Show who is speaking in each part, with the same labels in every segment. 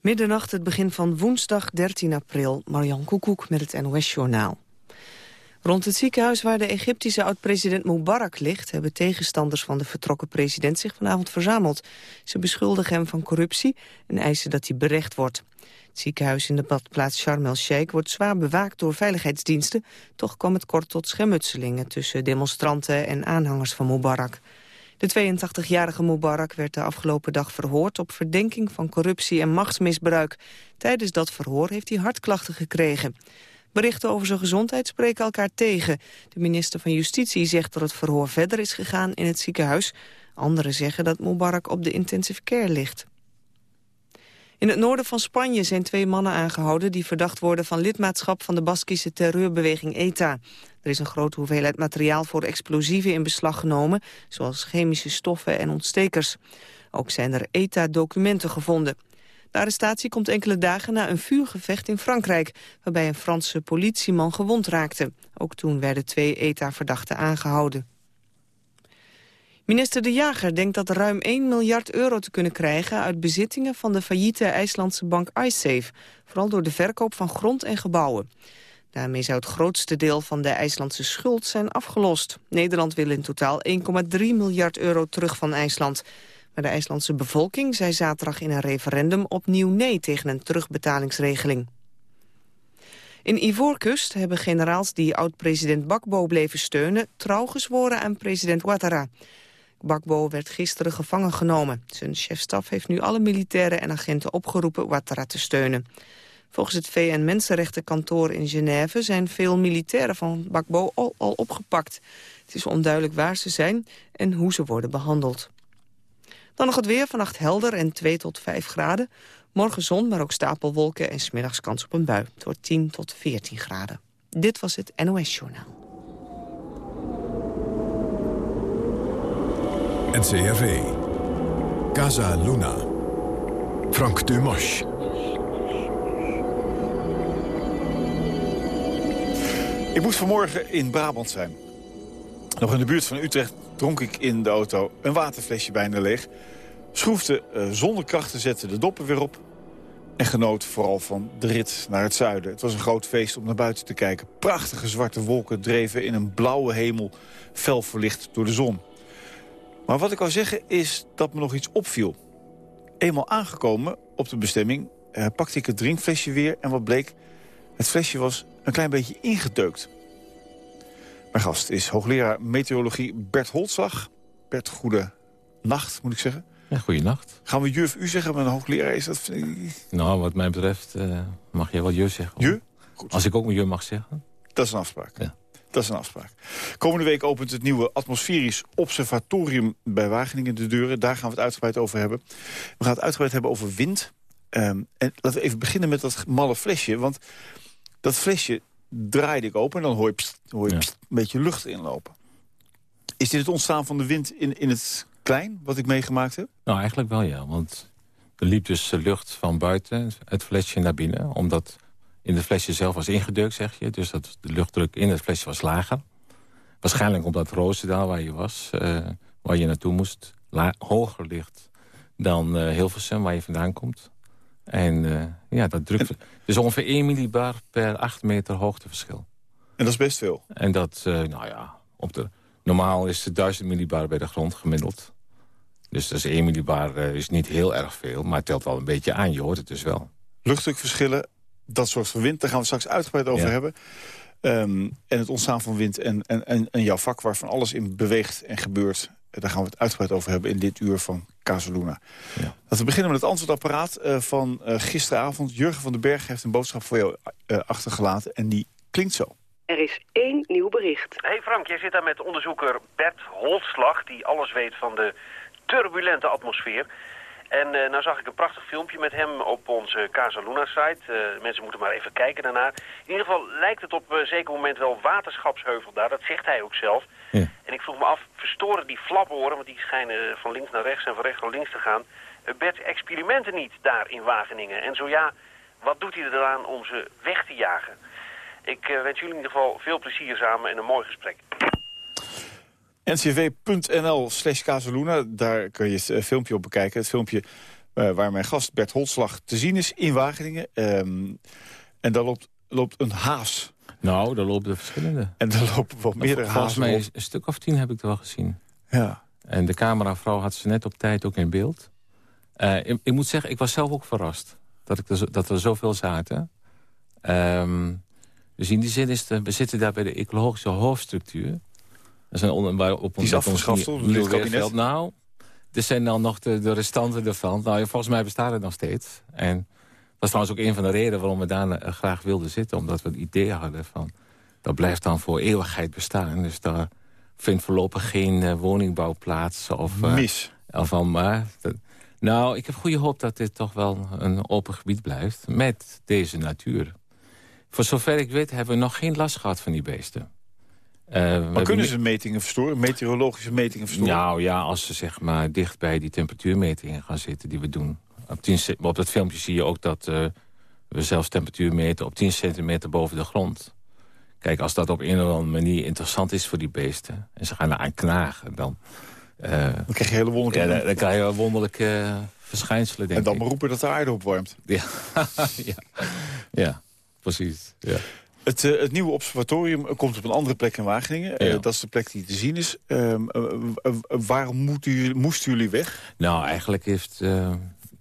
Speaker 1: Middernacht, het begin van woensdag 13 april. Marjan Koekoek met het NOS-journaal. Rond het ziekenhuis waar de Egyptische oud-president Mubarak ligt... hebben tegenstanders van de vertrokken president zich vanavond verzameld. Ze beschuldigen hem van corruptie en eisen dat hij berecht wordt. Het ziekenhuis in de badplaats Sharm el-Sheikh wordt zwaar bewaakt door veiligheidsdiensten. Toch kwam het kort tot schermutselingen tussen demonstranten en aanhangers van Mubarak. De 82-jarige Mubarak werd de afgelopen dag verhoord op verdenking van corruptie en machtsmisbruik. Tijdens dat verhoor heeft hij hartklachten gekregen. Berichten over zijn gezondheid spreken elkaar tegen. De minister van Justitie zegt dat het verhoor verder is gegaan in het ziekenhuis. Anderen zeggen dat Mubarak op de intensive care ligt. In het noorden van Spanje zijn twee mannen aangehouden... die verdacht worden van lidmaatschap van de Baskische terreurbeweging ETA. Er is een grote hoeveelheid materiaal voor explosieven in beslag genomen... zoals chemische stoffen en ontstekers. Ook zijn er ETA-documenten gevonden. De arrestatie komt enkele dagen na een vuurgevecht in Frankrijk... waarbij een Franse politieman gewond raakte. Ook toen werden twee ETA-verdachten aangehouden. Minister De Jager denkt dat ruim 1 miljard euro te kunnen krijgen... uit bezittingen van de failliete IJslandse bank iSafe. Vooral door de verkoop van grond en gebouwen. Daarmee zou het grootste deel van de IJslandse schuld zijn afgelost. Nederland wil in totaal 1,3 miljard euro terug van IJsland. Maar de IJslandse bevolking zei zaterdag in een referendum opnieuw nee tegen een terugbetalingsregeling. In Ivoorkust hebben generaals die oud-president Bakbo bleven steunen... trouw gezworen aan president Ouattara. Bakbo werd gisteren gevangen genomen. Zijn chefstaf heeft nu alle militairen en agenten opgeroepen Ouattara te steunen. Volgens het VN-Mensenrechtenkantoor in Genève zijn veel militairen van Bakbo al, al opgepakt. Het is onduidelijk waar ze zijn en hoe ze worden behandeld. Dan nog het weer, vannacht helder en 2 tot 5 graden. Morgen zon, maar ook stapelwolken en smiddags kans op een bui. Het wordt 10 tot 14 graden. Dit was het NOS Journaal.
Speaker 2: NCRV. Casa Luna. Frank Dumas.
Speaker 3: Ik moest vanmorgen in Brabant zijn. Nog in de buurt van Utrecht dronk ik in de auto een waterflesje bijna leeg. Schroefde uh, zonder krachten, zette de doppen weer op. En genoot vooral van de rit naar het zuiden. Het was een groot feest om naar buiten te kijken. Prachtige zwarte wolken dreven in een blauwe hemel, fel verlicht door de zon. Maar wat ik wou zeggen is dat me nog iets opviel. Eenmaal aangekomen op de bestemming uh, pakte ik het drinkflesje weer... en wat bleek, het flesje was een klein beetje ingedeukt. Mijn gast is hoogleraar meteorologie Bert Holtzag. Bert, goede nacht, moet ik zeggen.
Speaker 4: Ja, goeienacht.
Speaker 3: Gaan we juf u zeggen, maar een hoogleraar is dat...
Speaker 4: Nou, wat mij betreft uh, mag je wel je zeggen.
Speaker 3: Je?
Speaker 4: Als ik ook mijn je mag zeggen.
Speaker 3: Dat is een afspraak. Ja. Dat is een afspraak. Komende week opent het nieuwe atmosferisch observatorium bij Wageningen de deuren. Daar gaan we het uitgebreid over hebben. We gaan het uitgebreid hebben over wind. Um, en laten we even beginnen met dat malle flesje. Want dat flesje draaide ik open en dan hoor je, pst, hoor je een beetje lucht inlopen. Is dit het ontstaan van de wind in, in het klein, wat ik meegemaakt heb?
Speaker 4: Nou, eigenlijk wel ja. Want er liep dus lucht van buiten het flesje naar binnen. Omdat in het flesje zelf was ingedrukt, zeg je. Dus dat de luchtdruk in het flesje was lager. Waarschijnlijk omdat Roosendaal, waar je was, uh, waar je naartoe moest... hoger ligt dan uh, Hilversum, waar je vandaan komt. En uh, ja, dat drukt... Dus ongeveer 1 millibar per 8 meter hoogteverschil.
Speaker 3: En dat is best veel?
Speaker 4: En dat, nou ja, op de, normaal is het 1000 millibar bij de grond gemiddeld. Dus dat is 1 millibar is niet heel erg veel, maar het telt wel een beetje aan. Je hoort het dus wel.
Speaker 3: Luchtdrukverschillen dat soort van wind. Daar gaan we straks uitgebreid over hebben. Um, en het ontstaan van wind en, en, en, en, jouw vak waar van alles in beweegt en gebeurt. Eh, daar gaan we het uitgebreid over hebben in dit uur van Casaluna. Ja. Laten we beginnen met het antwoordapparaat uh, van uh, gisteravond. Jurgen van den Berg heeft een boodschap voor jou uh, achtergelaten en die klinkt zo.
Speaker 5: Er is één nieuw bericht.
Speaker 6: Hey Frank, jij zit daar met onderzoeker Bert Holslag... die alles weet van de turbulente atmosfeer. En uh, nou zag ik een prachtig filmpje met hem op onze Casa Luna site. Uh, mensen moeten maar even kijken daarnaar. In ieder geval lijkt het op een zeker moment wel waterschapsheuvel daar. Dat zegt hij ook zelf. Ja. En ik vroeg me af, verstoren die flaporen, want die schijnen van links naar rechts en van rechts naar links te gaan... Uh, Bert experimenten niet daar in Wageningen? En zo ja, wat doet hij eraan om ze weg te jagen? Ik wens jullie in ieder geval veel plezier samen en een mooi gesprek
Speaker 3: ncv.nl slash Casaluna. Daar kun je het filmpje op bekijken. Het filmpje eh, waar mijn gast Bert Holslag te zien is in Wageningen. Ehm, en daar loopt, loopt een haas.
Speaker 4: Nou, daar lopen er verschillende.
Speaker 3: En er lopen wel meerdere
Speaker 4: Volgens
Speaker 3: hazen
Speaker 4: mij
Speaker 3: op.
Speaker 4: is een stuk of tien heb ik er wel gezien.
Speaker 3: Ja.
Speaker 4: En de cameravrouw had ze net op tijd ook in beeld. Eh, ik, ik moet zeggen, ik was zelf ook verrast dat, ik er, dat er zoveel zaten. Ehm, dus in die zin is het, we zitten daar bij de ecologische hoofdstructuur. Dat waar op
Speaker 3: Die is afgeschaft, door
Speaker 4: nieuw
Speaker 3: kabinet?
Speaker 4: Nou, er zijn dan nog de, de restanten ervan. Nou, volgens mij bestaat het nog steeds. En is trouwens ook een van de redenen waarom we daar eh, graag wilden zitten. Omdat we het idee hadden van, dat blijft dan voor eeuwigheid bestaan. Dus daar vindt voorlopig geen eh, woningbouw plaats. Of, eh,
Speaker 3: Mis.
Speaker 4: of van, maar, dat- nou, ik heb goede hoop dat dit toch wel een open gebied blijft. Met deze natuur. Voor zover ik weet hebben we nog geen last gehad van die beesten.
Speaker 3: Maar kunnen ze metingen verstoren? Meteorologische metingen verstoren?
Speaker 4: Nou ja, als ze zeg maar dicht bij die temperatuurmetingen gaan zitten die we doen. Op, 10, ce- op dat filmpje zie je ook dat eh, we zelfs temperatuur meten op 10 centimeter boven de grond. Kijk, als dat op een of andere manier interessant is voor die beesten... en ze gaan eraan knagen, dan, eh,
Speaker 3: Dan krijg je hele
Speaker 4: ja,
Speaker 3: wonderlijke...
Speaker 4: dan, dan krijg je wel wonderlijke eh, verschijnselen, denk
Speaker 3: en dan
Speaker 4: ik.
Speaker 3: maar roepen dat de aarde opwarmt.
Speaker 4: Ja, ja. ja precies. Ja.
Speaker 3: Het, het nieuwe observatorium komt op een andere plek in Wageningen.
Speaker 4: Ja.
Speaker 3: dat is de plek die te zien is. Eh, waarom moesten jullie weg?
Speaker 4: Nou, eigenlijk heeft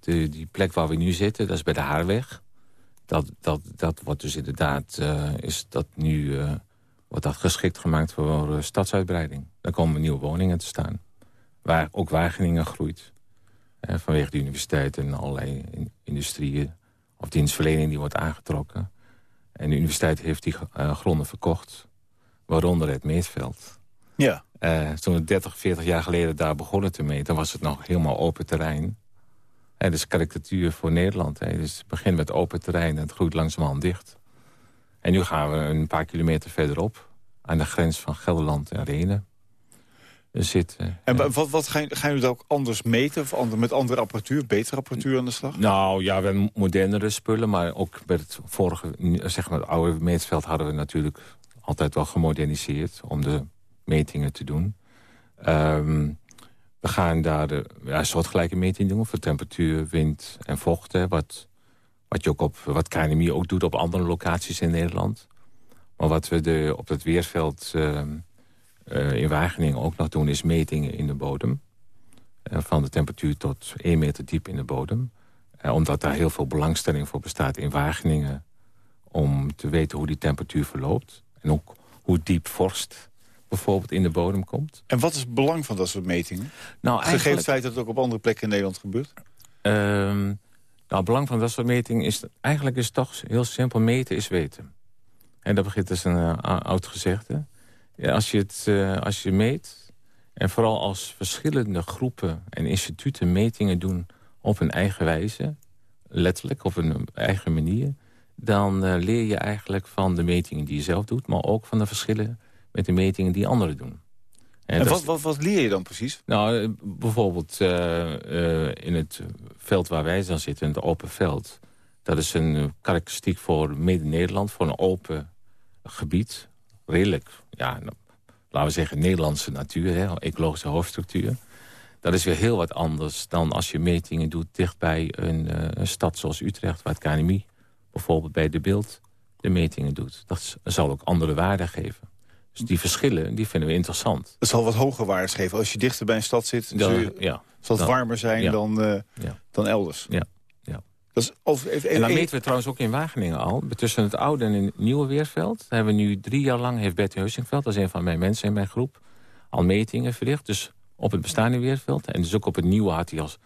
Speaker 4: de, die plek waar we nu zitten, dat is bij de Haarweg. Dat, dat, dat wordt dus inderdaad, eh, is dat nu eh, wordt dat geschikt gemaakt voor eh, stadsuitbreiding. Daar komen nieuwe woningen te staan. Waar ook Wageningen groeit. Vanwege de universiteit en allerlei in- industrieën of dienstverlening die wordt aangetrokken. En de universiteit heeft die gronden verkocht, waaronder het Meetveld.
Speaker 3: Ja.
Speaker 4: Toen we 30, 40 jaar geleden daar begonnen te meten... was het nog helemaal open terrein. En dus karikatuur voor Nederland. Hè. Dus het begint met open terrein en het groeit langzamerhand dicht. En nu gaan we een paar kilometer verderop... aan de grens van Gelderland en Renen zitten.
Speaker 3: En
Speaker 4: Ja.
Speaker 3: wat, wat gaan, gaan jullie dat ook anders meten? Of ander, met andere apparatuur, betere apparatuur aan de slag?
Speaker 4: Nou ja, we hebben modernere spullen, maar ook bij het vorige, zeg maar het oude meetveld hadden we natuurlijk altijd wel gemoderniseerd om de metingen te doen. Ehm, we gaan daar de, ja, soortgelijke metingen doen voor temperatuur, wind en vocht. Wat, wat, je ook op, wat KNMI ook doet op andere locaties in Nederland. Maar wat we de, op het weerveld ehm, eh, in Wageningen ook nog doen... is metingen in de bodem. Eh, van de temperatuur tot 1 meter diep in de bodem. Eh, omdat daar heel veel belangstelling voor bestaat in Wageningen... om te weten hoe die temperatuur verloopt. En ook hoe diep vorst bijvoorbeeld in de bodem komt.
Speaker 3: En wat is het belang van dat soort metingen?
Speaker 4: Nou,
Speaker 3: Gegeven het feit dat het ook op andere plekken in Nederland gebeurt?
Speaker 4: Ehm, nou, het belang van dat soort metingen is... eigenlijk is toch heel simpel, meten is weten. En dat begint als een eh, ou- oud gezegde. Ja, als, je het, eh, als je meet, en vooral als verschillende groepen en instituten metingen doen... op hun eigen wijze, letterlijk, op een eigen manier... dan eh, leer je eigenlijk van de metingen die je zelf doet... maar ook van de verschillen met de metingen die anderen doen.
Speaker 3: En, wat, wat, wat leer je dan precies?
Speaker 4: nou, eh, bijvoorbeeld eh, eh, in het veld waar wij dan zitten, in het open veld. Dat is een karakteristiek voor Midden-Nederland, voor een open gebied. Redelijk, ja, nou, laten we zeggen Nederlandse natuur, hè, ecologische hoofdstructuur. Dat is weer heel wat anders dan als je metingen doet dichtbij een, een stad zoals Utrecht... waar het KNMI bijvoorbeeld bij de beeld de metingen doet. Dat zal ook andere waarden geven. Dus die verschillen, die vinden we interessant.
Speaker 3: Het zal wat hoger waardes geven. Als je dichter bij een stad zit,
Speaker 4: Dan-
Speaker 3: zul je-
Speaker 4: ja,
Speaker 3: zal het
Speaker 4: dan-
Speaker 3: warmer zijn
Speaker 4: ja.
Speaker 3: dan, eh,
Speaker 4: ja.
Speaker 3: dan elders.
Speaker 4: Ja, ja.
Speaker 3: Dat is over, even,
Speaker 4: En dan meten we trouwens ook in Wageningen al. Tussen het oude en het nieuwe weerveld. Hebben we nu drie jaar lang, heeft Bert Heusingveld... dat is een van mijn mensen in mijn groep, al metingen verricht. Dus op het bestaande weerveld. En dus ook op het nieuwe had hij als,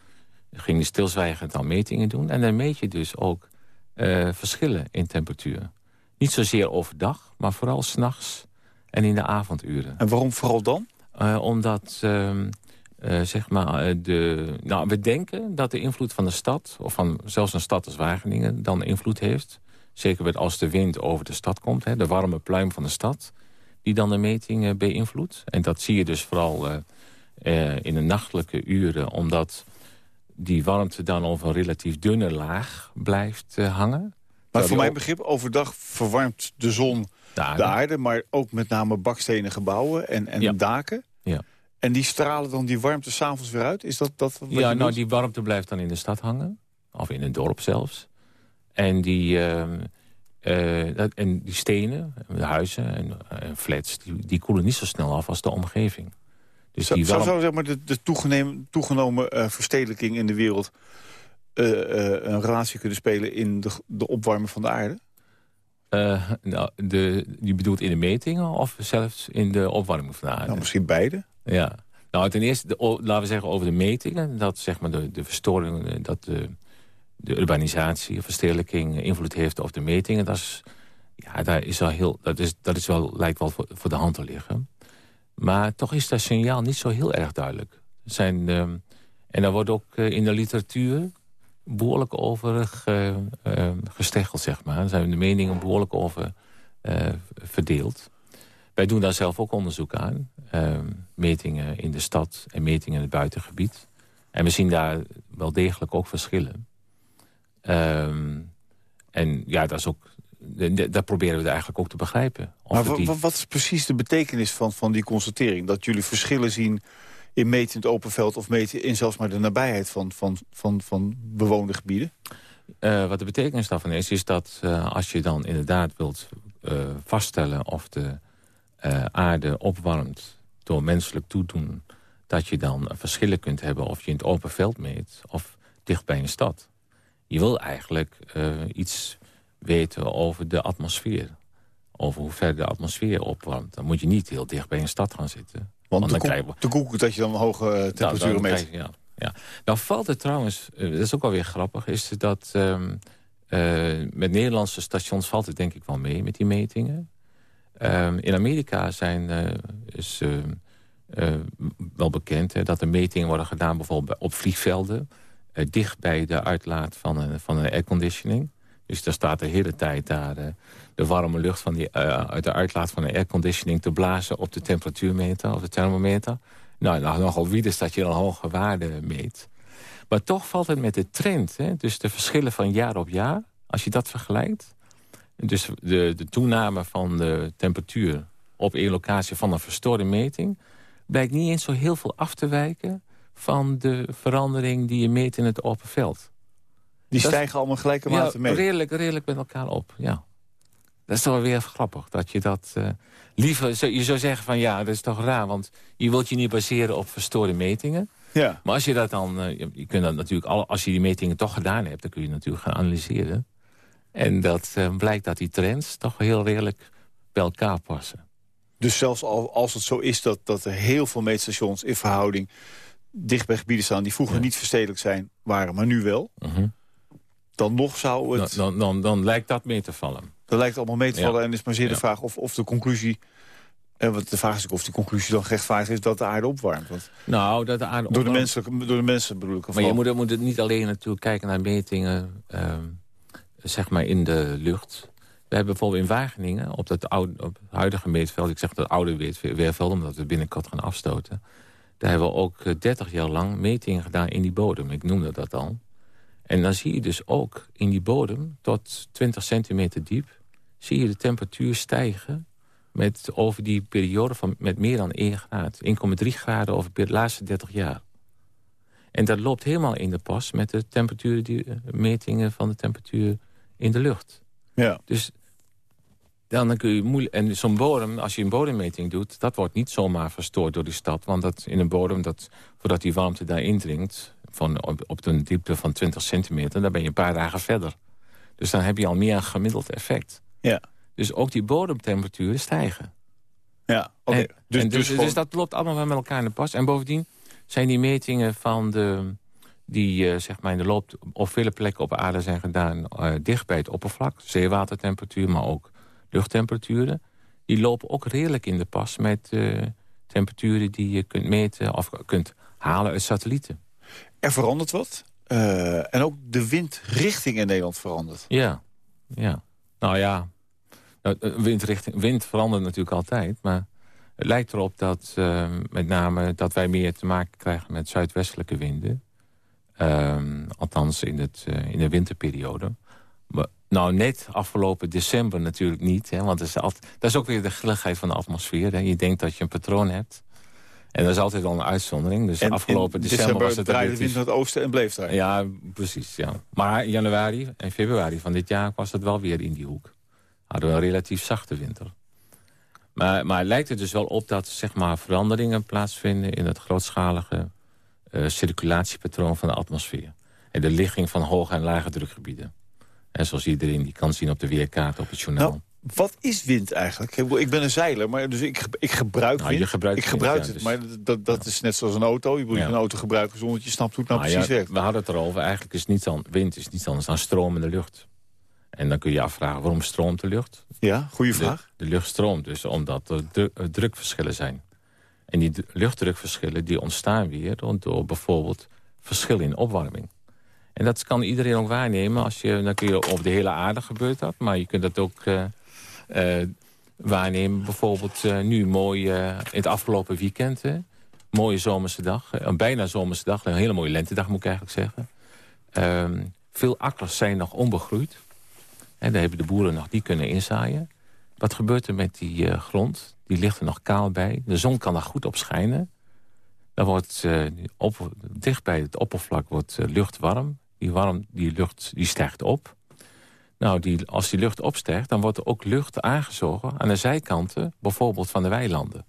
Speaker 4: ging hij stilzwijgend al metingen doen. En dan meet je dus ook eh, verschillen in temperatuur. Niet zozeer overdag, maar vooral s'nachts en in de avonduren.
Speaker 3: En waarom vooral dan?
Speaker 4: Eh, omdat, ehm, eh, zeg maar, eh, de, nou, we denken dat de invloed van de stad... of van zelfs een stad als Wageningen dan invloed heeft. Zeker als de wind over de stad komt. Hè, de warme pluim van de stad. Die dan de meting beïnvloedt. En dat zie je dus vooral in de nachtelijke uren. Omdat die warmte dan over een relatief dunne laag blijft hangen.
Speaker 3: Maar voor mijn begrip, overdag verwarmt de zon
Speaker 4: de aarde.
Speaker 3: de aarde... maar ook met name bakstenen gebouwen en, en
Speaker 4: Ja.
Speaker 3: daken.
Speaker 4: Ja.
Speaker 3: En die stralen dan die warmte s'avonds weer uit? Is dat, dat
Speaker 4: Ja, nou,
Speaker 3: doet?
Speaker 4: die warmte blijft dan in de stad hangen. Of in een dorp zelfs. En die, ehm, eh, dat, en die stenen, de huizen en, en flats... Die, die koelen niet zo snel af als de omgeving. Dus
Speaker 3: Zou,
Speaker 4: die warm-
Speaker 3: zou zeg maar, de, de toegenomen, toegenomen eh, verstedelijking in de wereld... eh, een relatie kunnen spelen in de, de opwarming van de aarde?
Speaker 4: Eh, nou, de, die bedoelt in de metingen of zelfs in de opwarming van de aarde?
Speaker 3: Nou, misschien beide.
Speaker 4: Ja. Nou, ten eerste, de, o- laten we zeggen over de metingen... dat zeg maar de, de verstoring, eh, dat de, de urbanisatie of verstedelijking invloed heeft op de metingen... dat is, ja, daar is al heel, dat, is, dat is wel, lijkt wel voor, voor de hand te liggen. Maar toch is dat signaal niet zo heel erg duidelijk. Zijn, ehm, en daar wordt ook eh, in de literatuur behoorlijk over ge, eh, gesteggeld, zeg maar. Er zijn de meningen behoorlijk over eh, verdeeld. Wij doen daar zelf ook onderzoek aan. Ehm, metingen in de stad en metingen in het buitengebied. En we zien daar wel degelijk ook verschillen. Ehm, en ja, dat is ook, dat proberen we eigenlijk ook te begrijpen. Of
Speaker 3: Maar
Speaker 4: die-
Speaker 3: wat is precies de betekenis van, van die constatering? Dat jullie verschillen zien in meten in het open veld... of meten in zelfs maar de nabijheid van, van, van, van bewoonde gebieden?
Speaker 4: Eh, wat de betekenis daarvan is, is dat eh, als je dan inderdaad wilt eh, vaststellen of de aarde opwarmt door menselijk toedoen, dat je dan verschillen kunt hebben of je in het open veld meet of dicht bij een stad. Je wil eigenlijk iets weten over de atmosfeer. Over hoe ver de atmosfeer opwarmt. Dan moet je niet heel dicht bij een stad gaan zitten.
Speaker 3: Want
Speaker 4: dan
Speaker 3: de, koek,
Speaker 4: we-
Speaker 3: de koek dat je dan hoge eh,
Speaker 4: nou,
Speaker 3: temperaturen meet.
Speaker 4: ja, ja. Nou valt het trouwens, eh, dat is ook wel weer grappig... is dat ehm, eh, met Nederlandse stations valt het denk ik wel mee met die metingen. Ehm, in Amerika zijn, is wel bekend hè, dat er metingen worden gedaan... bijvoorbeeld op vliegvelden, dicht bij de uitlaat van een, van een airconditioning. Dus daar staat de hele tijd daar de warme lucht van die, eh, uit de uitlaat van een airconditioning... te blazen op de temperatuurmeter of de thermometer. Nou, nou nogal wie is dat je een hoge waarde meet. Maar toch valt het met de trend. Hè? Dus de verschillen van jaar op jaar, als je dat vergelijkt... dus de, de toename van de temperatuur op één locatie van een verstoorde meting... blijkt niet eens zo heel veel af te wijken... van de verandering die je meet in het open veld.
Speaker 3: Die
Speaker 4: Dat-
Speaker 3: stijgen allemaal gelijke mate mee.
Speaker 4: redelijk, redelijk met elkaar op, ja. Dat is toch wel weer grappig, dat je dat... eh, liever, je zou zeggen van ja, dat is toch raar... want je wilt je niet baseren op verstoorde metingen.
Speaker 3: Ja.
Speaker 4: Maar als je dat dan... eh, je- kunt dat natuurlijk, al- als je die metingen toch gedaan hebt... dan kun je natuurlijk gaan analyseren. En dat eh, blijkt dat die trends toch heel redelijk bij elkaar passen.
Speaker 3: Dus zelfs al, als het zo is dat, dat er heel veel meetstations in verhouding... dicht bij gebieden staan die vroeger
Speaker 4: Ja.
Speaker 3: niet verstedelijk zijn, waren, maar nu wel...
Speaker 4: Mhm.
Speaker 3: dan nog zou
Speaker 4: dan,
Speaker 3: het...
Speaker 4: dan, dan, dan lijkt dat mee te vallen.
Speaker 3: Dat lijkt allemaal mee te
Speaker 4: Ja.
Speaker 3: vallen. En is maar zeer de
Speaker 4: Ja.
Speaker 3: vraag of, of de conclusie... En wat de vraag is ook of die conclusie dan gerechtvaardigd is dat de aarde opwarmt. Want
Speaker 4: Nou, dat de aarde
Speaker 3: door, de
Speaker 4: opwarmt-
Speaker 3: mensen, door de mensen bedoel ik.
Speaker 4: Maar je moet, moet het niet alleen natuurlijk kijken naar metingen ehm, zeg maar in de lucht. We hebben bijvoorbeeld in Wageningen, op, dat oude, op het huidige meetveld... ik zeg dat oude weerveld, omdat we binnenkort gaan afstoten... daar hebben we ook eh, 30 jaar lang metingen gedaan in die bodem. Ik noemde dat al. En dan zie je dus ook in die bodem, tot 20 centimeter diep... zie je de temperatuur stijgen met over die periode van met meer dan 1 graad. 1,3 graden over de laatste 30 jaar. En dat loopt helemaal in de pas met de temperatuur die, eh, metingen van de temperatuur in de lucht.
Speaker 3: Ja.
Speaker 4: Dus dan dan kun je moeilijk... En zo'n bodem, als je een bodemmeting doet... dat wordt niet zomaar verstoord door die stad. Want dat in een bodem, dat, voordat die warmte daar indringt... Van, op, op een diepte van 20 centimeter... dan ben je een paar dagen verder. Dus dan heb je al meer een gemiddeld effect.
Speaker 3: Ja.
Speaker 4: Dus ook die bodemtemperaturen stijgen.
Speaker 3: Ja, oké. Dus, dus,
Speaker 4: dus, dus dat loopt allemaal wel met elkaar in de pas. En bovendien zijn die metingen van de, die eh, zeg maar in de loop op vele plekken op aarde zijn gedaan... eh, dicht bij het oppervlak, zeewatertemperatuur, maar ook luchttemperaturen... die lopen ook redelijk in de pas met eh, temperaturen die je kunt meten... of kunt halen uit satellieten.
Speaker 3: er verandert wat. En ook de windrichting in Nederland verandert.
Speaker 4: Ja, ja. Nou ja, Nou, eh, windrichting, wind verandert natuurlijk altijd, maar het lijkt erop dat eh, met name dat wij meer te maken krijgen met zuidwestelijke winden. Ehm, althans in, het, eh, in de winterperiode. Maar, nou, net afgelopen december natuurlijk niet. Hè, want dat is, dat is ook weer de grilligheid van de atmosfeer. Hè. Je denkt dat je een patroon hebt. En dat is altijd wel een uitzondering. Dus
Speaker 3: En
Speaker 4: afgelopen december, was het
Speaker 3: draaide de
Speaker 4: relatief-
Speaker 3: wind naar het oosten en bleef daar.
Speaker 4: Ja, precies. Ja. Maar in januari en februari van dit jaar was het wel weer in die hoek. Hadden we een relatief zachte winter. Maar, maar het lijkt er dus wel op dat zeg maar, veranderingen plaatsvinden... in het grootschalige eh, circulatiepatroon van de atmosfeer. En de ligging van hoge en lage drukgebieden. En zoals iedereen die kan zien op de weerkaart op het journaal.
Speaker 3: Nou, wat is wind eigenlijk? Ik ben een zeiler, maar dus ik, ik gebruik
Speaker 4: Nou,
Speaker 3: wind.
Speaker 4: je gebruikt
Speaker 3: ik
Speaker 4: wind,
Speaker 3: gebruik
Speaker 4: ja,
Speaker 3: het,
Speaker 4: dus-
Speaker 3: maar dat, dat is net zoals een auto. Je moet
Speaker 4: Ja.
Speaker 3: een auto gebruiken zonder dat je snapt hoe het nou
Speaker 4: Nou
Speaker 3: precies werkt.
Speaker 4: we hadden het erover. Eigenlijk is niet dan, wind is niets anders dan stromende lucht. En dan kun je je afvragen, waarom stroomt de lucht?
Speaker 3: Ja, goede vraag.
Speaker 4: De, de lucht stroomt dus omdat er dru- eh, drukverschillen zijn. En die luchtdrukverschillen die ontstaan weer door bijvoorbeeld verschil in opwarming. En dat kan iedereen ook waarnemen. Als je, dan kun je op de hele aarde gebeurt dat. Maar je kunt dat ook eh, waarnemen. Bijvoorbeeld eh, nu mooi eh, in het afgelopen weekend. Mooie zomerse dag. eh, Een bijna zomerse dag. Een hele mooie lentedag moet ik eigenlijk zeggen. Ehm, veel akkers zijn nog onbegroeid. En daar hebben de boeren nog niet kunnen inzaaien. Wat gebeurt er met die eh, grond? Die ligt er nog kaal bij. De zon kan er goed op schijnen. Dan wordt eh, op, dicht bij het oppervlak wordt eh, lucht warm. Die, warm. die lucht die stijgt op. Nou, die, als die lucht opstijgt, dan wordt er ook lucht aangezogen... aan de zijkanten, bijvoorbeeld van de weilanden.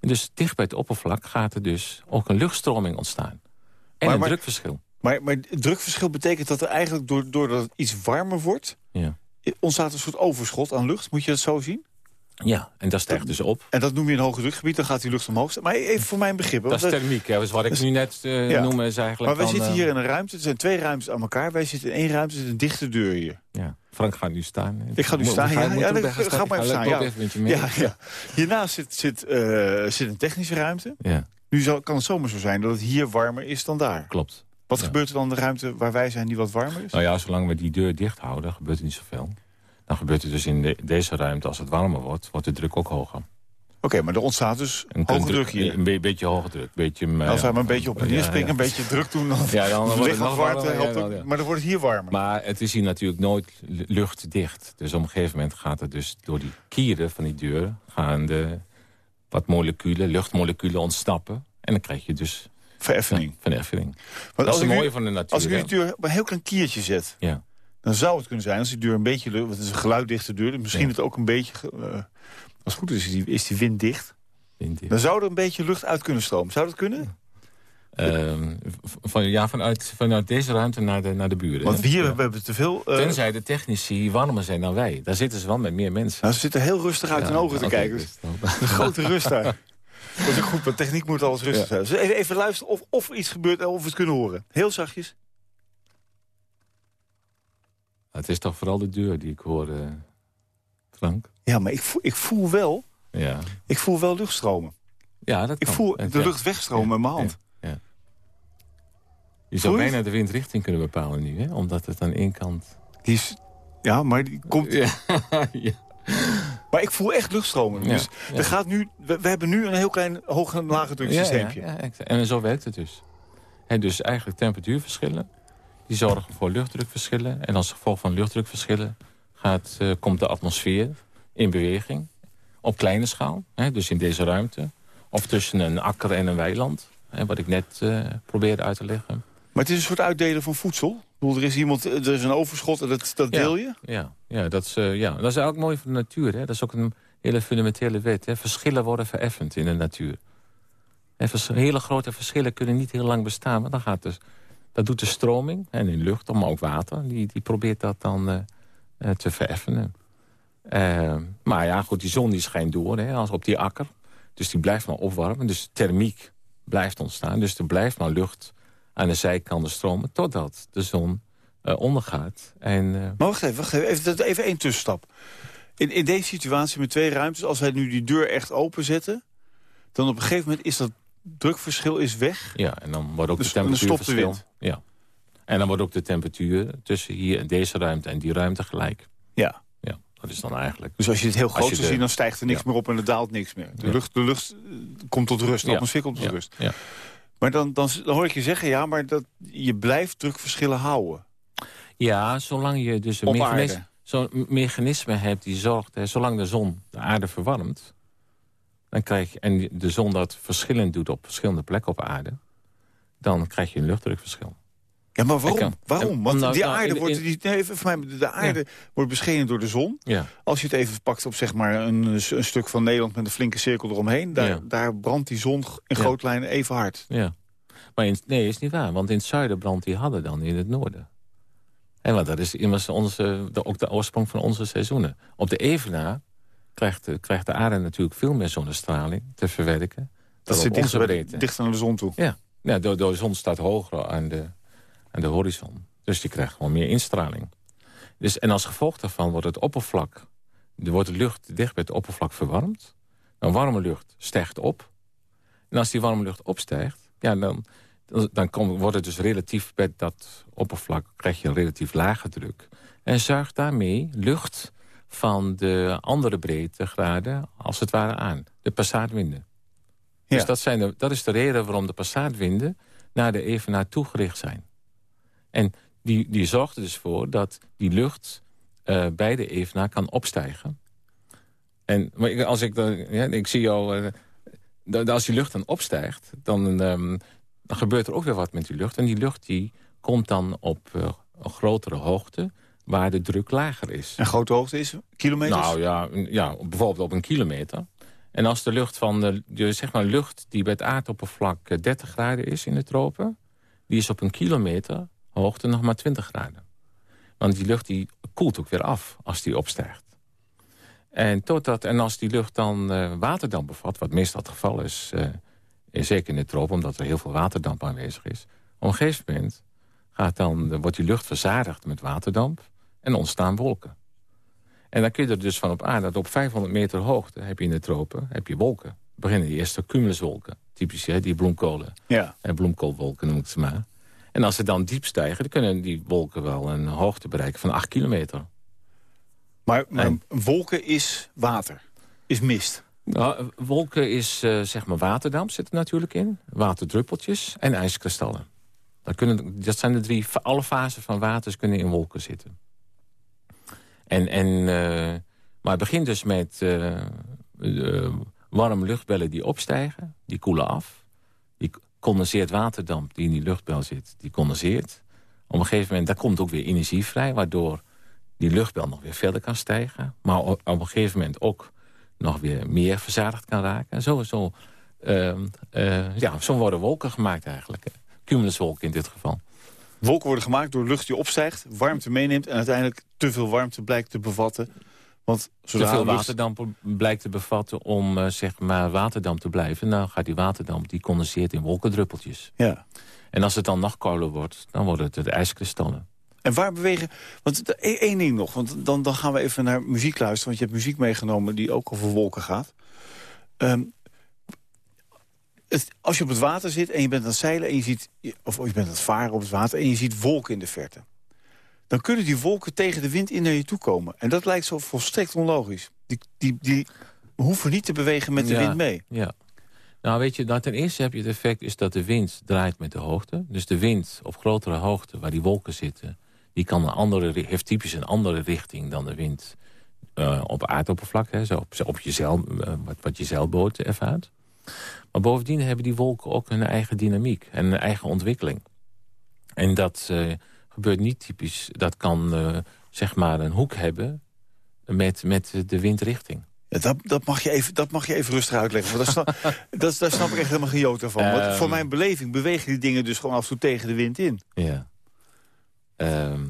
Speaker 4: En dus dicht bij het oppervlak gaat er dus ook een luchtstroming ontstaan. En
Speaker 3: Maar-
Speaker 4: een
Speaker 3: maar-
Speaker 4: drukverschil.
Speaker 3: Maar, maar het drukverschil betekent dat er eigenlijk door- doordat het iets warmer wordt...
Speaker 4: Ja.
Speaker 3: ontstaat een soort overschot aan lucht. Moet je dat zo zien?
Speaker 4: Ja, en dat stijgt dus op.
Speaker 3: En dat noem je een hoge drukgebied, dan gaat die lucht omhoog. Maar even voor mijn begrip.
Speaker 4: Dat is
Speaker 3: we-
Speaker 4: thermiek, hè. Dus wat ik nu net eh
Speaker 3: Ja.
Speaker 4: noem is eigenlijk...
Speaker 3: maar wij
Speaker 4: dan,
Speaker 3: zitten
Speaker 4: eh,
Speaker 3: hier in een ruimte. Er zijn twee ruimtes aan elkaar. Wij zitten in één ruimte. Er zit een dichte deur hier.
Speaker 4: Ja. Frank gaat nu staan.
Speaker 3: Ik ga nu staan. Ja, ga maar even
Speaker 4: staan.
Speaker 3: ja.
Speaker 4: even.
Speaker 3: Ja, ja. Hiernaast zit, zit, eh, zit een technische ruimte.
Speaker 4: Ja,
Speaker 3: Nu zal, kan het zomaar zo zijn dat het hier warmer is dan daar.
Speaker 4: klopt.
Speaker 3: Wat
Speaker 4: Ja.
Speaker 3: gebeurt er dan in de ruimte waar wij zijn die wat warmer is?
Speaker 4: Nou ja, zolang we die deur dicht houden, gebeurt er niet zoveel. Dan gebeurt er dus in de- deze ruimte, als het warmer wordt, wordt de druk ook hoger.
Speaker 3: Oké, maar er ontstaat dus
Speaker 4: Een
Speaker 3: hoge druk hier.
Speaker 4: Een be- beetje hoge druk. Beetje, eh,
Speaker 3: Als wij maar een beetje op en neer springen,
Speaker 4: ja.
Speaker 3: een beetje druk doen... dan
Speaker 4: Ja, dan wordt het nog warmer, ja, dan, ja.
Speaker 3: Maar dan wordt het hier warmer.
Speaker 4: Maar het is hier natuurlijk nooit lu- luchtdicht. Dus op een gegeven moment gaat het dus door die kieren van die deur... gaan de wat moleculen, luchtmoleculen ontsnappen. En dan krijg je dus
Speaker 3: Vereffening.
Speaker 4: vereffening.
Speaker 3: Want
Speaker 4: Dat
Speaker 3: als
Speaker 4: is het mooie van de natuur.
Speaker 3: Als ik deur op een heel klein kiertje zet...
Speaker 4: Ja.
Speaker 3: Dan zou het kunnen zijn als die deur een beetje... Want het is een geluiddichte deur. dus Misschien
Speaker 4: Ja.
Speaker 3: het ook een beetje... eh, als het goed is, is die, is die wind dicht. Dan zou er een beetje lucht uit kunnen stromen. Zou dat kunnen?
Speaker 4: Ehm, van, ja, vanuit, vanuit deze ruimte naar de, naar de buren.
Speaker 3: Want hier
Speaker 4: Ja.
Speaker 3: we hebben te veel... eh,
Speaker 4: Tenzij de technici warmer zijn dan wij. Daar zitten ze wel met meer mensen.
Speaker 3: nou, ze zitten heel rustig uit
Speaker 4: Ja,
Speaker 3: hun ogen te kijken.
Speaker 4: dus
Speaker 3: Een grote rust daar. Dat is ook goed, want techniek moet alles rustig zijn. Dus even, even luisteren of, of iets gebeurt en of we het kunnen horen. Heel zachtjes.
Speaker 4: Het is toch vooral de deur die ik hoor, eh, Frank?
Speaker 3: Ja, maar ik voel, ik voel wel...
Speaker 4: Ja,
Speaker 3: Ik voel wel luchtstromen.
Speaker 4: ja dat
Speaker 3: Ik
Speaker 4: kan.
Speaker 3: voel
Speaker 4: En-
Speaker 3: de lucht wegstromen met mijn hand.
Speaker 4: Ja. Je zou
Speaker 3: Voel
Speaker 4: bijna de windrichting kunnen bepalen nu, hè? omdat het aan één kant...
Speaker 3: Die is, ja, maar die komt...
Speaker 4: Ja, ja.
Speaker 3: Maar ik voel echt luchtstromen.
Speaker 4: Ja,
Speaker 3: Dus
Speaker 4: ja.
Speaker 3: er gaat nu, we, we hebben nu een heel klein hoog- en lage druksysteempje.
Speaker 4: Ja. En zo werkt het dus. En dus eigenlijk temperatuurverschillen. Die zorgen voor luchtdrukverschillen. En als gevolg van luchtdrukverschillen gaat, eh, komt de atmosfeer in beweging. Op kleine schaal, hè, dus in deze ruimte. Of tussen een akker en een weiland. Hè, wat ik net eh, probeerde uit te leggen.
Speaker 3: Maar het is een soort uitdelen van voedsel. Ik bedoel, er is iemand, er is een overschot en dat, dat
Speaker 4: Ja.
Speaker 3: deel je.
Speaker 4: Ja, ja, dat is, eh, ja, dat is eigenlijk mooi van de natuur. Hè. Dat is ook een hele fundamentele wet. Hè. Verschillen worden vereffend in de natuur. Hele grote verschillen kunnen niet heel lang bestaan. Maar dan gaat dus, dat doet de stroming en in lucht, maar ook water. Die, die probeert dat dan eh, eh, te vereffenen. Eh, maar ja, goed, die zon die schijnt door hè, als op die akker. Dus die blijft maar opwarmen. Dus thermiek blijft ontstaan. Dus er blijft maar lucht aan de zijkanten stromen... totdat de zon eh, ondergaat. En,
Speaker 3: Maar wacht even, wacht even, even één tussenstap. In, in deze situatie met twee ruimtes, als wij nu die deur echt openzetten... dan op een gegeven moment is dat drukverschil is weg.
Speaker 4: Ja, en dan wordt ook
Speaker 3: Dus
Speaker 4: de temperatuurverschil. Ja. En dan wordt ook de temperatuur tussen hier en deze ruimte en die ruimte gelijk.
Speaker 3: Ja.
Speaker 4: Ja, dat is dan eigenlijk.
Speaker 3: Dus als je het heel groot zou
Speaker 4: de-
Speaker 3: zien, dan stijgt er niks
Speaker 4: Ja.
Speaker 3: meer op en er daalt niks meer. De
Speaker 4: Ja.
Speaker 3: lucht, de lucht eh, komt tot rust, de
Speaker 4: Ja.
Speaker 3: atmosfeer komt tot rust.
Speaker 4: ja.
Speaker 3: Maar dan, dan, dan hoor ik je zeggen, ja, maar dat, je blijft drukverschillen houden.
Speaker 4: Ja, zolang je dus een mechanisme, zo'n mechanisme hebt die zorgt... Hè, zolang de zon de aarde verwarmt... dan krijg je, en de zon dat verschillend doet op verschillende plekken op aarde... dan krijg je een luchtdrukverschil.
Speaker 3: Ja, maar waarom?
Speaker 4: kan-
Speaker 3: waarom? Want
Speaker 4: nou,
Speaker 3: die
Speaker 4: nou,
Speaker 3: aarde
Speaker 4: in-
Speaker 3: wordt... Die, nee, even voor mij, de aarde wordt beschenen door de zon.
Speaker 4: Ja,
Speaker 3: Als je het even pakt op zeg maar een, een stuk van Nederland... met een flinke cirkel eromheen... daar,
Speaker 4: Ja.
Speaker 3: daar brandt die zon in grote lijnen even hard.
Speaker 4: ja. Maar in, nee, is niet waar. Want in het zuiden brandt die harder dan in het noorden. En want dat is immers onze, de, ook de oorsprong van onze seizoenen. Op de Evenaar krijgt de, krijgt de aarde natuurlijk veel meer zonnestraling te verwerken.
Speaker 3: Dat zit dichter, bij de- dichter naar de zon toe.
Speaker 4: Ja, ja de, de zon staat hoger aan de, aan de horizon. Dus die krijgt gewoon meer instraling. Dus, en als gevolg daarvan wordt het oppervlak... Er wordt de lucht dicht bij het oppervlak verwarmd. Dan warme lucht stijgt op. En als die warme lucht opstijgt... Ja, dan, dan, dan kom- wordt het dus relatief bij dat oppervlak... krijg je een relatief lage druk. En zuigt daarmee lucht van de andere breedtegraden... als het ware aan. De passaatwinden. Dus
Speaker 3: Ja.
Speaker 4: dat, zijn de, dat is de reden waarom de passaatwinden naar de evenaar toegericht zijn. En die, die zorgt er dus voor dat die lucht eh, bij de evenaar kan opstijgen. En maar ik- als ik, dan, ja, ik zie jou... eh, dat- als die lucht dan opstijgt, dan, ehm, dan gebeurt er ook weer wat met die lucht. En die lucht die komt dan op eh, een grotere hoogte waar de druk lager is.
Speaker 3: En grote hoogte is kilometers?
Speaker 4: Nou ja, ja, bijvoorbeeld op een kilometer. En als de lucht van de, de zeg maar lucht die bij het aardoppervlak eh, 30 graden is in de tropen, die is op een kilometer hoogte nog maar 20 graden. Want die lucht die koelt ook weer af als die opstijgt. En, totdat, en als die lucht dan eh, waterdamp bevat, wat meestal het geval is, eh, eh, zeker in de tropen, omdat er heel veel waterdamp aanwezig is. Op een gegeven moment gaat dan, eh, wordt die lucht verzadigd met waterdamp en ontstaan wolken. En dan kun je er dus van op aan dat op 500 meter hoogte heb je in de tropen heb je wolken. Beginnen die eerste cumuluswolken. Typisch, hè, die bloemkolen.
Speaker 3: Ja.
Speaker 4: En bloemkoolwolken noem ik ze maar. En als ze dan diep stijgen, dan kunnen die wolken wel een hoogte bereiken van 8 kilometer.
Speaker 3: Maar, maar
Speaker 4: En-
Speaker 3: wolken is water. Is mist.
Speaker 4: Nou, wolken is eh, zeg maar waterdamp zit er natuurlijk in. Waterdruppeltjes en ijskristallen. Dat, kunnen, dat zijn de drie, alle fasen van waters kunnen in wolken zitten. En, en, eh, maar het begint dus met eh, warme luchtbellen die opstijgen. Die koelen af. Die condenseert waterdamp die in die luchtbel zit. Die condenseert. Op een gegeven moment, daar komt ook weer energie vrij... waardoor die luchtbel nog weer verder kan stijgen. Maar op, een gegeven moment ook nog weer meer verzadigd kan raken. Zo, zo, ehm, eh, ja, zo worden wolken gemaakt eigenlijk. Cumuluswolken in dit geval.
Speaker 3: Wolken worden gemaakt door lucht die opstijgt, warmte meeneemt... en uiteindelijk te veel warmte blijkt te bevatten. Want
Speaker 4: Te
Speaker 3: zodra
Speaker 4: veel waterdamp blijkt te bevatten om eh, zeg maar waterdamp te blijven. Nou gaat die waterdamp die condenseert in wolkendruppeltjes.
Speaker 3: Ja.
Speaker 4: En als het dan nog kouder wordt, dan worden het de ijskristallen.
Speaker 3: En waar bewegen... Want e- één ding nog, want dan, dan gaan we even naar muziek luisteren... want je hebt muziek meegenomen die ook over wolken gaat. Ehm, het, als je op het water zit en je bent aan het zeilen... En je ziet, of je bent aan het varen op het water en je ziet wolken in de verte... dan kunnen die wolken tegen de wind in naar je toe komen. En dat lijkt zo volstrekt onlogisch. Die, die, die hoeven niet te bewegen met de
Speaker 4: Ja.
Speaker 3: wind mee.
Speaker 4: Ja. Nou weet je, nou, ten eerste heb je het effect is dat de wind draait met de hoogte. Dus de wind op grotere hoogte waar die wolken zitten... die kan een andere, heeft typisch een andere richting dan de wind eh, op aardoppervlak. Hè, zo op, op je zeil, eh, wat, wat je zeilboot ervaart. Maar bovendien hebben die wolken ook hun eigen dynamiek en een eigen ontwikkeling. En dat eh, gebeurt niet typisch. Dat kan eh, zeg maar een hoek hebben met, met de windrichting.
Speaker 3: Ja, dat, dat, mag je even, dat mag je even rustig uitleggen. Want daar, snap, dat, daar snap ik echt helemaal geen jota van. Want
Speaker 4: Ehm.
Speaker 3: voor mijn beleving bewegen die dingen dus gewoon af en toe tegen de wind in.
Speaker 4: Ja. Ehm,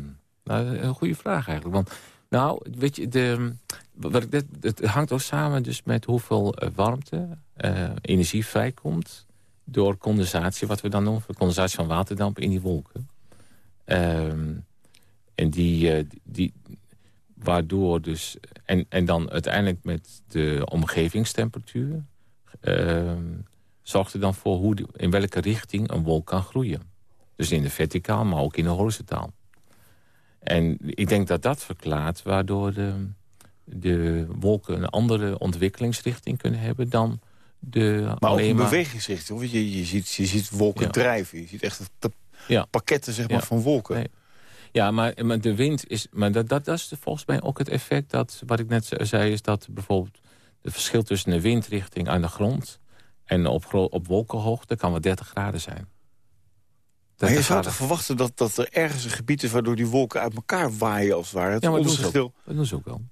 Speaker 4: nou, een goede vraag eigenlijk. Want, nou, weet je, de, wat ik het hangt ook samen dus met hoeveel eh, warmte, eh, energie vrijkomt... door condensatie, wat we dan noemen, condensatie van waterdamp in die wolken. Ehm, en die, eh, die, waardoor dus, en, en dan uiteindelijk met de omgevingstemperatuur... ehm, zorgt er dan voor hoe, in welke richting een wolk kan groeien. Dus in de verticaal, maar ook in de horizontaal. En ik denk dat dat verklaart waardoor de, de wolken een andere ontwikkelingsrichting kunnen hebben dan de
Speaker 3: Maar ook
Speaker 4: alleen
Speaker 3: een
Speaker 4: maar...
Speaker 3: bewegingsrichting. hoor. Je, je, ziet, je ziet wolken
Speaker 4: Ja.
Speaker 3: drijven. Je ziet echt de
Speaker 4: Ja.
Speaker 3: pakketten zeg maar,
Speaker 4: Ja.
Speaker 3: van wolken.
Speaker 4: Nee. Ja, maar, maar de wind is... Maar dat, dat, dat is volgens mij ook het effect dat... Wat ik net ze- zei, is dat bijvoorbeeld... Het verschil tussen de windrichting aan de grond... en op, op wolkenhoogte kan wel 30 graden zijn.
Speaker 7: Maar je zou toch verwachten dat, dat er ergens een gebied is... waardoor die wolken uit elkaar waaien als het ware? Het
Speaker 4: ja, maar ook, dat doen ze ook wel.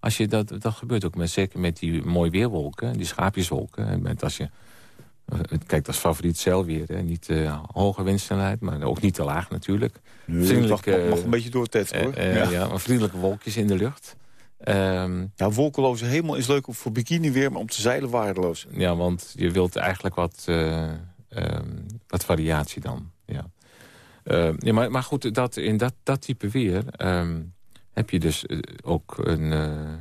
Speaker 4: Als je dat, dat gebeurt ook met, zeker met die mooie weerwolken, die schaapjeswolken. En met als je, eh, kijk, dat is favoriet zeilweer. Hè. Niet uh, hoge windsnelheid, maar ook niet te laag natuurlijk.
Speaker 7: Nee, vriendelijke, mag, mag, een beetje doortetten hoor.
Speaker 4: Uh, ja. ja. maar vriendelijke wolkjes in de lucht.
Speaker 7: Um, ja, wolkeloze hemel is leuk voor bikini weer, maar om te zeilen waardeloos.
Speaker 4: Ja, want je wilt eigenlijk wat, uh, wat variatie dan. Ja. Uh, ja, maar, maar goed, dat, in dat, dat type weer um, heb je dus uh, ook een... Uh,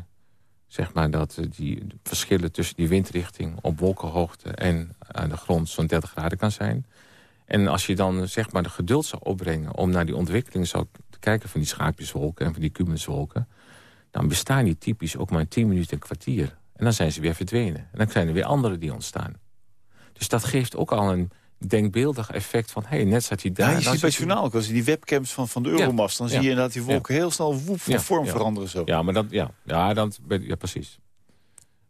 Speaker 4: zeg maar dat die verschillen tussen die windrichting op wolkenhoogte en aan de grond zo'n 30 graden kan zijn. En als je dan zeg maar de geduld zou opbrengen om naar die ontwikkeling zou kijken van die schaapjeswolken en van die cumuluswolken, dan bestaan die typisch ook maar 10 minuten, een kwartier. En dan zijn ze weer verdwenen. En dan zijn er weer andere die ontstaan. Dus dat geeft ook al een denkbeeldig effect van... hey, net zat hij daar.
Speaker 7: Ja, je ziet bij het journaal ook, als je die webcams van, van de Euromast... dan zie je inderdaad die wolken heel snel woep van vorm veranderen. Zo.
Speaker 4: Ja, maar dat, ja, ja, dat, ja, precies.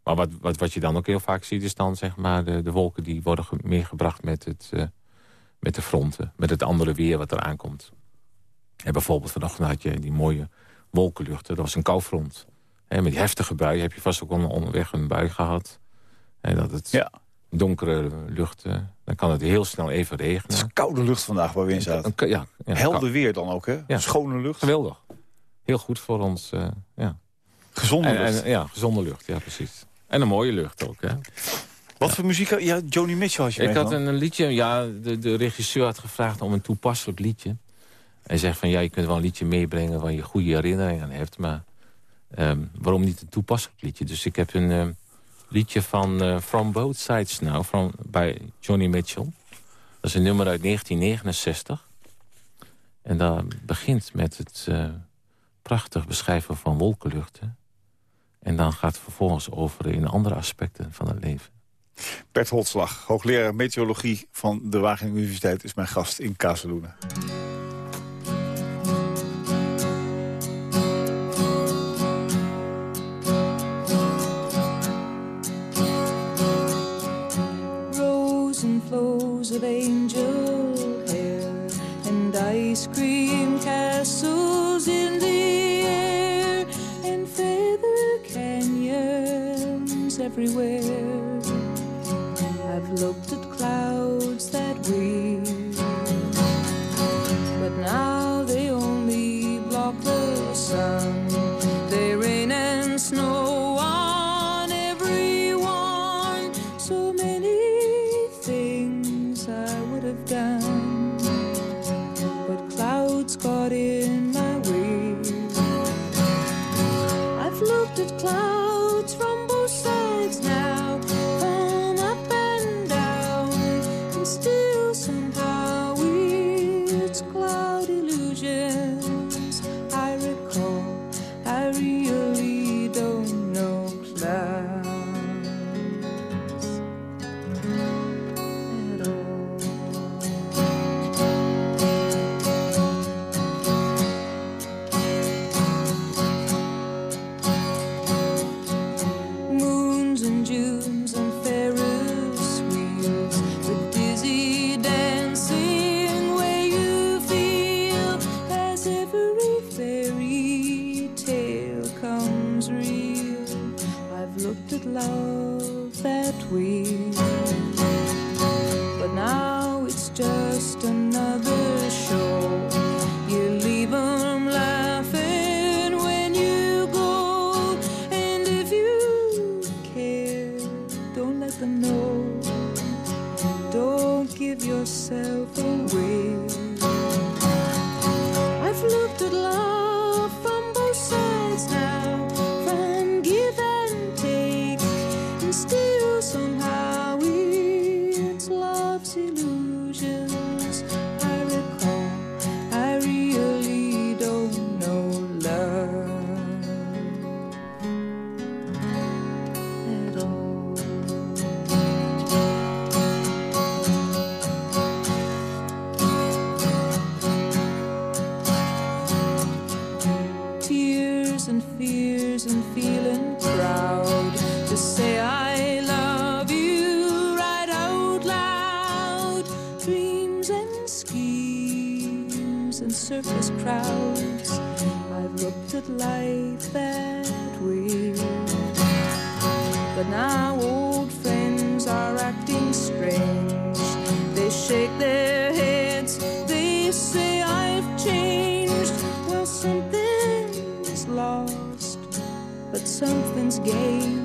Speaker 4: Maar wat, wat, wat je dan ook heel vaak ziet... is dan zeg maar de, de wolken die worden meer gebracht met, het, uh, met de fronten. Met het andere weer wat er aankomt. En bijvoorbeeld vanochtend had je die mooie wolkenluchten. Dat was een koufront. En met die heftige buien heb je vast ook onderweg een bui gehad. En dat het ja. Donkere luchten dan kan het heel snel even regenen. Het
Speaker 7: is koude lucht vandaag waar we in zaten. Ja, ja, Helder weer dan ook, hè? Schone lucht.
Speaker 4: Geweldig. Heel goed voor ons, uh, ja.
Speaker 7: Gezonde lucht.
Speaker 4: En, ja, gezonde lucht, ja, precies. En een mooie lucht ook, hè.
Speaker 7: Wat voor muziek? Ja, Joni Mitchell had je
Speaker 4: Ik had een, liedje, ja, de, de regisseur had gevraagd om een toepasselijk liedje. Hij zegt van, ja, je kunt wel een liedje meebrengen... waar je goede herinneringen aan hebt, maar... Um, waarom niet een toepasselijk liedje? Dus ik heb een... Um, liedje van uh, From Both Sides Now van, bij Johnny Mitchell. Dat is een nummer uit 1969. En dat begint met het uh, prachtig beschrijven van wolkenluchten. En dan gaat vervolgens over in andere aspecten van het leven.
Speaker 7: Bert Holtslag, hoogleraar meteorologie van de Wageningen Universiteit... is mijn gast in Kazeluna. Ice cream castles in the air and feather canyons everywhere. I've looked life that way. But now old friends are acting strange. They shake their heads, they say I've changed. Well, something's lost, but something's gained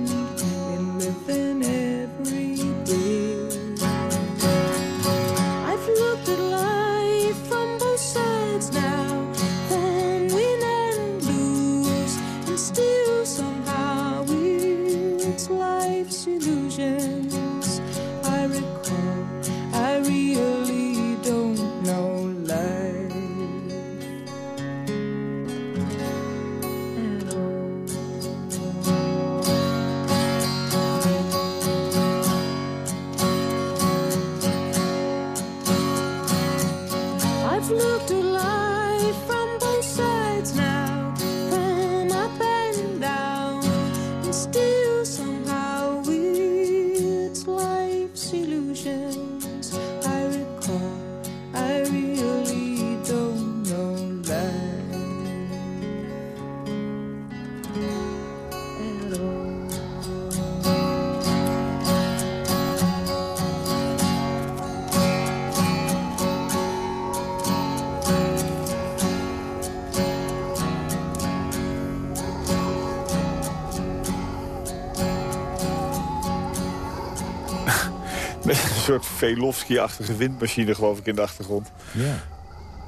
Speaker 3: soort Velofsky-achtige windmachine, geloof ik, in de achtergrond.
Speaker 4: Ja.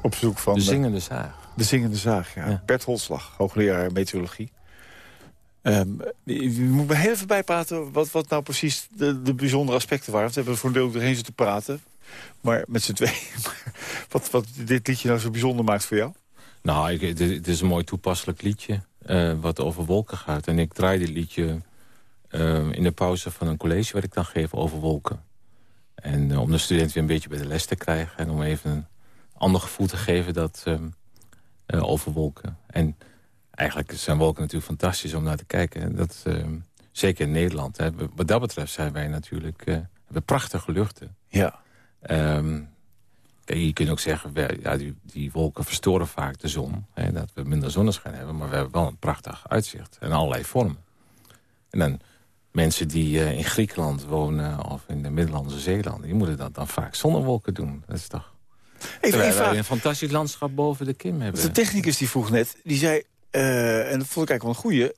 Speaker 3: Op zoek van
Speaker 4: De
Speaker 3: eh,
Speaker 4: zingende zaag.
Speaker 3: de zingende zaag. Ja.
Speaker 4: Ja.
Speaker 3: Bert Holslag, hoogleraar meteorologie. Ehm, je moet me heel even bijpraten wat, wat nou precies de, de bijzondere aspecten waren. Want we hebben er voor een deel ook doorheen zitten praten. Maar met z'n tweeën. Wat, wat dit liedje nou zo bijzonder maakt voor jou?
Speaker 4: Nou, ik, het, het is een mooi toepasselijk liedje. eh, wat over wolken gaat. En ik draai dit liedje eh, in de pauze van een college... wat ik dan geef over wolken. En eh, om de student weer een beetje bij de les te krijgen... en om even een ander gevoel te geven dat, eh, over wolken. En eigenlijk zijn wolken natuurlijk fantastisch om naar te kijken. Dat, eh, zeker in Nederland. Hè. Wat dat betreft zijn wij natuurlijk... eh, hebben prachtige luchten.
Speaker 3: Ja.
Speaker 4: Ehm, kijk, je kunt ook zeggen, we- ja, die, die wolken verstoren vaak de zon. Hè, dat we minder zonneschijn hebben, maar we hebben wel een prachtig uitzicht. En allerlei vormen. En dan mensen die eh, in Griekenland wonen of in de Middellandse Zeelanden... die moeten dat dan vaak zonder wolken doen. Dat is toch...
Speaker 3: Even
Speaker 4: wij een fantastisch landschap boven de kim hebben.
Speaker 3: De technicus die vroeg net, die zei... eh, en dat vond ik eigenlijk wel een goeie...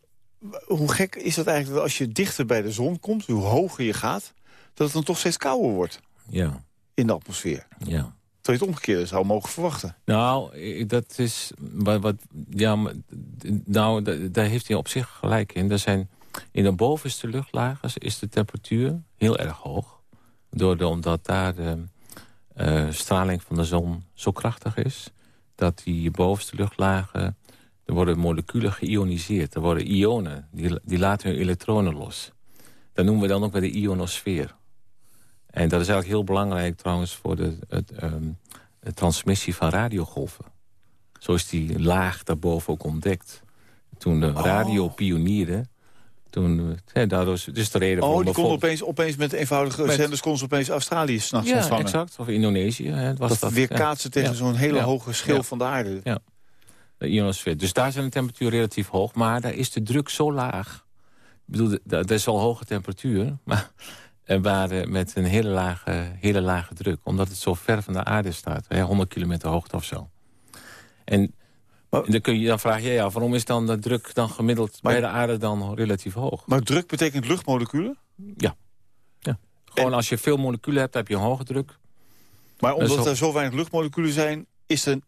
Speaker 3: Hoe gek is dat eigenlijk dat als je dichter bij de zon komt... hoe hoger je gaat, dat het dan toch steeds kouder wordt
Speaker 4: Ja,
Speaker 3: in de atmosfeer?
Speaker 4: ja.
Speaker 3: Terwijl je het omgekeerde zou mogen verwachten.
Speaker 4: Nou, dat is... Wat, wat, ja, nou, da- daar heeft hij op zich gelijk in. Er zijn, in de bovenste luchtlagen is de temperatuur heel erg hoog. Door de, omdat daar de eh, straling van de zon zo krachtig is... dat die bovenste luchtlagen... er worden moleculen geïoniseerd. Er worden ionen, die, die laten hun elektronen los. Dat noemen we dan ook weer de ionosfeer. En dat is eigenlijk heel belangrijk trouwens voor de, het, ehm, de transmissie van radiogolven. Zo is die laag daarboven ook ontdekt. Toen de radio pionierde... Toen, eh, daardoor is dus de reden
Speaker 3: Oh, die
Speaker 4: bijvoorbeeld-
Speaker 3: opeens, opeens met eenvoudige
Speaker 4: Met-
Speaker 3: zenders... ze opeens Australië s'nachts
Speaker 4: Ja,
Speaker 3: ontvangen.
Speaker 4: exact. Of Indonesië. Hè, was
Speaker 3: Dat,
Speaker 4: dat,
Speaker 3: weer kaatsen tegen zo'n hele hoge schil van de aarde.
Speaker 4: Ja. De ionosfeer. Dus daar zijn de temperaturen relatief hoog. Maar daar is de druk zo laag. Ik bedoel, da- dat is wel hoge temperatuur. Maar er waren met een hele lage, hele lage druk. Omdat het zo ver van de aarde staat. Hè, 100 kilometer hoogte of zo. En
Speaker 3: Maar-
Speaker 4: dan kun je dan vragen, ja, ja, waarom is dan de druk dan gemiddeld
Speaker 3: Maar-
Speaker 4: bij de aarde dan relatief hoog?
Speaker 3: Maar druk betekent luchtmoleculen?
Speaker 4: Gewoon als je veel moleculen hebt, heb je een hoge druk.
Speaker 3: Maar omdat er zo weinig luchtmoleculen zijn... Is er,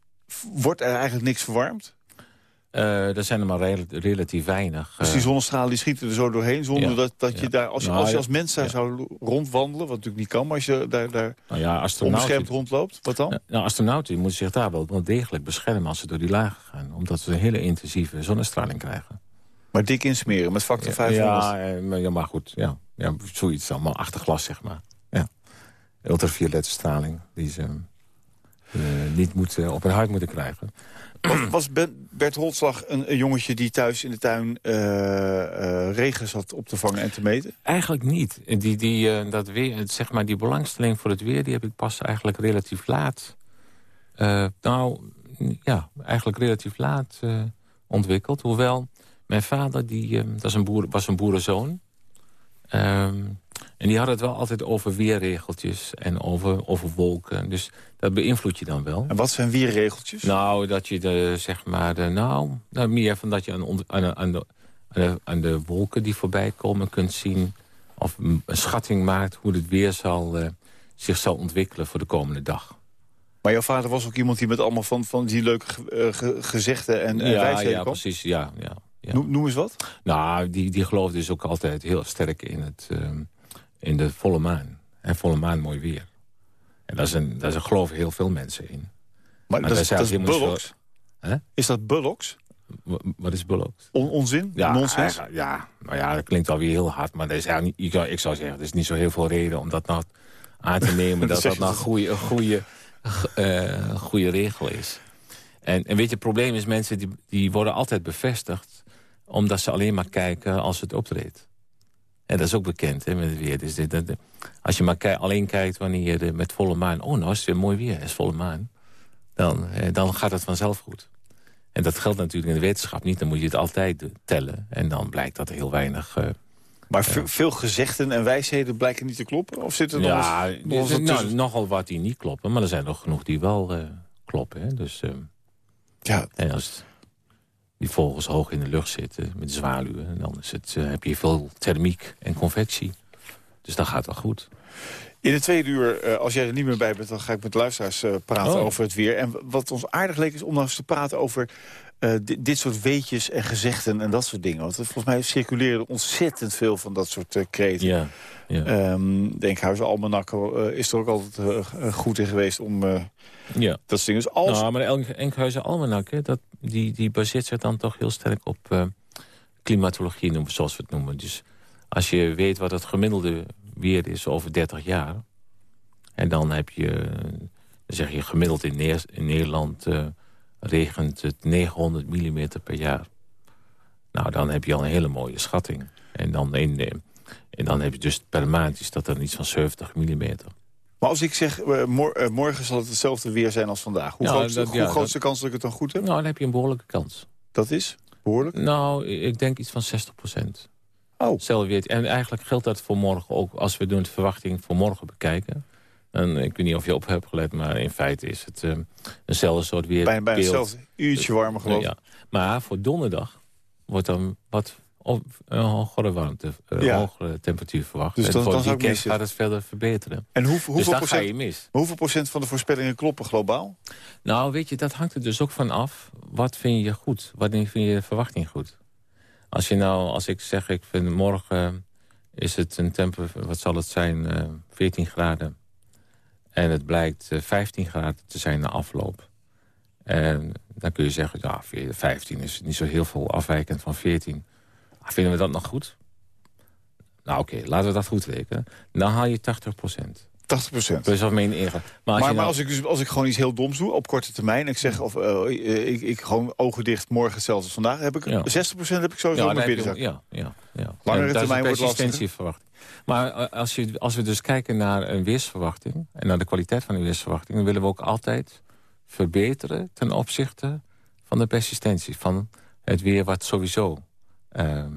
Speaker 3: wordt er eigenlijk niks verwarmd?
Speaker 4: Eh er zijn er maar rel- relatief weinig.
Speaker 3: Dus
Speaker 4: eh,
Speaker 3: die zonnestralen die schieten er zo doorheen... zonder
Speaker 4: Ja.
Speaker 3: dat, dat je daar... Als je,
Speaker 4: Nou,
Speaker 3: als, je als mens daar
Speaker 4: Ja.
Speaker 3: zou rondwandelen... wat natuurlijk niet kan, maar als je daar, daar
Speaker 4: nou
Speaker 3: onbeschermd rondloopt... wat dan?
Speaker 4: Ja, nou, astronauten moeten zich daar wel, degelijk beschermen als ze door die lagen gaan. Omdat ze een hele intensieve zonnestraling krijgen.
Speaker 3: Maar dik insmeren met factor 500.
Speaker 4: Ja, eh, maar, ja, maar goed. Ja, ja, zoiets dan, maar achter glas, zeg maar. Ja. Ultraviolette straling die ze eh, niet moeten, op hun huid moeten krijgen.
Speaker 3: Was, Bert Holtslag een, jongetje die thuis in de tuin eh, eh, regen zat op te vangen en te meten?
Speaker 4: Eigenlijk niet. Die, die, eh, dat weer, zeg maar, die belangstelling voor het weer... die heb ik pas eigenlijk relatief laat... nou, ja, eigenlijk relatief laat... ontwikkeld. Hoewel, mijn vader die, eh, dat is een boer, was een boerenzoon. Ehm, en die had het wel altijd over weerregeltjes en over, over wolken. Dus dat beïnvloed je dan wel.
Speaker 3: En wat zijn weerregeltjes?
Speaker 4: Nou, dat je de, zeg maar, de, nou, nou, meer van dat je aan, aan, de- aan, de, aan, de, aan de wolken die voorbij komen kunt zien... of een schatting maakt hoe het weer zal, eh, zich zal ontwikkelen voor de komende dag.
Speaker 3: Maar jouw vader was ook iemand die met allemaal van, van die leuke ge- eh, ge- gezegden en, en
Speaker 4: ja,
Speaker 3: wijsheden
Speaker 4: ja,
Speaker 3: kwam?
Speaker 4: precies, ja. ja, ja.
Speaker 3: Noem, noem eens wat.
Speaker 4: Nou, die, die geloofde dus ook altijd heel sterk in, het, ehm, in de volle maan. En volle maan mooi weer. En daar, zijn, daar zijn geloven heel veel mensen in.
Speaker 3: Maar,
Speaker 4: Maar
Speaker 3: dat, is- dat is bullocks. Is dat bullocks?
Speaker 4: Wat is Bullocks?
Speaker 3: On- onzin?
Speaker 4: Ja,
Speaker 3: Nonsens?
Speaker 4: Ja, nou ja, dat klinkt alweer heel hard. Maar is eigenlijk niet, ik, zou, zeggen, er is niet zo heel veel reden om dat nou aan te nemen... dat dat nou een goede, een goede, eh, goede regel is. En, en weet je, het probleem is, mensen die, die worden altijd bevestigd... omdat ze alleen maar kijken als het optreedt. En dat is ook bekend hè, met het weer. Dus dit, dat- als je maar alleen kijkt wanneer je met volle maan... oh, nou is het weer mooi weer, is volle maan. Dan, eh, dan gaat het vanzelf goed. En dat geldt natuurlijk in de wetenschap niet. Dan moet je het altijd tellen. En dan blijkt dat er heel weinig... eh,
Speaker 3: Maar ve- veel gezegden en wijsheden blijken niet te kloppen? Of zit er nog
Speaker 4: ja,
Speaker 3: eens- nog
Speaker 4: nou, nogal wat die niet kloppen. Maar er zijn nog genoeg die wel eh, kloppen. Hè? Dus eh,
Speaker 3: Ja,
Speaker 4: en als het- die vogels hoog in de lucht zitten met zwaluwen... dan is het, eh, heb je veel thermiek en convectie. Dus dan gaat wel goed.
Speaker 3: In de tweede uur, eh, als jij er niet meer bij bent... dan ga ik met luisteraars eh, praten
Speaker 4: Oh.
Speaker 3: over het weer. En wat ons aardig leek is om nou eens te praten over... eh, di- dit soort weetjes en gezegden en dat soort dingen. Want volgens mij circuleren er ontzettend veel van dat soort eh kreten.
Speaker 4: Ja, ja.
Speaker 3: Ehm Denkhuizen Almanak eh, is er ook altijd goed in geweest om
Speaker 4: ja.
Speaker 3: dat soort dingen. Dus als...
Speaker 4: Nou, maar de Enkhuizen Almanak, hè, dat, die, die baseert zich dan toch heel sterk op klimatologie, noemen, zoals we het noemen. Dus als je weet wat het gemiddelde weer is over 30 jaar... en dan heb je, dan zeg je gemiddeld in, Neer- in Nederland regent het 900 mm per jaar. Nou, dan heb je al een hele mooie schatting. En dan, in, eh, en dan heb je dus per maand is dat dan iets van 70 mm.
Speaker 3: Maar als ik zeg, eh, mor- eh, morgen zal het hetzelfde weer zijn als vandaag. Hoe groot,
Speaker 4: dat-
Speaker 3: hoe
Speaker 4: ja,
Speaker 3: groot is de kans dat ik het dan goed heb?
Speaker 4: Nou, dan heb je een behoorlijke kans.
Speaker 3: Dat is behoorlijk.
Speaker 4: Nou, ik denk iets van 60 procent.
Speaker 3: Oh.
Speaker 4: En eigenlijk geldt dat voor morgen ook. Als we doen de verwachting voor morgen bekijken. En ik weet niet of je op hebt gelet, maar in feite is het eh, eenzelfde soort weer.
Speaker 3: Bijna, bijna
Speaker 4: beeld.
Speaker 3: hetzelfde. Uurtje warmer geloof ik.
Speaker 4: Ja. Maar voor donderdag wordt dan wat op, een hogere warmte, een
Speaker 3: Ja.
Speaker 4: hogere temperatuur verwacht.
Speaker 3: Dus
Speaker 4: en
Speaker 3: dan-
Speaker 4: voor
Speaker 3: dan
Speaker 4: het weekend
Speaker 3: missen.
Speaker 4: gaat het verder verbeteren.
Speaker 3: En hoe,
Speaker 4: dus
Speaker 3: hoeveel,
Speaker 4: dan ga je
Speaker 3: procent,
Speaker 4: mis.
Speaker 3: hoeveel procent van de voorspellingen kloppen globaal?
Speaker 4: Nou, weet je, dat hangt er dus ook van af. Wat vind je goed? Wat vind je de verwachting goed? Als je nou, als ik zeg, ik vind morgen is het een temperatuur, wat zal het zijn, eh 14 graden. En het blijkt eh, 15 graden te zijn na afloop. En dan kun je zeggen, ja, 15 is niet zo heel veel afwijkend van 14. Ah, Vinden we dat nog goed? Nou oké, laten we dat goed rekenen. Dan haal je 80 procent.
Speaker 3: 80 procent.
Speaker 4: Dat is wat mijn ingang. Maar als
Speaker 3: Maar,
Speaker 4: nou-
Speaker 3: als, ik dus, als ik gewoon iets heel doms doe op korte termijn... en ik zeg, of, eh, ik, ik gewoon ogen dicht, morgen hetzelfde als vandaag... heb ik
Speaker 4: Ja.
Speaker 3: 60 procent heb ik sowieso
Speaker 4: Ja,
Speaker 3: mijn binnenzak.
Speaker 4: ja, ja, ja.
Speaker 3: Langere
Speaker 4: En
Speaker 3: termijn wordt
Speaker 4: een persistentieverwachting. Maar eh, als, je, als we dus kijken naar een weersverwachting... en naar de kwaliteit van de weersverwachting... dan willen we ook altijd verbeteren ten opzichte van de persistentie. Van het weer wat sowieso... ehm,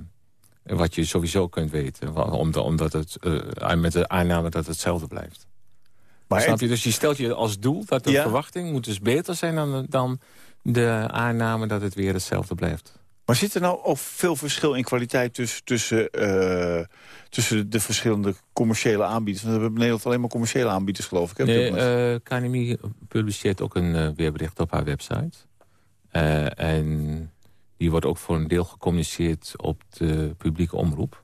Speaker 4: wat je sowieso kunt weten. Omdat, het, eh, met de aanname dat het hetzelfde blijft.
Speaker 3: Maar
Speaker 4: Snap je? Dus je stelt je als doel dat de
Speaker 3: Ja.
Speaker 4: verwachting moet dus beter zijn... dan, dan de aanname dat het weer hetzelfde blijft.
Speaker 3: Maar zit er nou ook veel verschil in kwaliteit tussen, tussen, eh, tussen de verschillende commerciële aanbieders? Want we hebben in Nederland alleen maar commerciële aanbieders, geloof ik. hè,
Speaker 4: Nee,
Speaker 3: moment.
Speaker 4: eh KNMI publiceert ook een weerbericht op haar website. En die wordt ook voor een deel gecommuniceerd op de publieke omroep.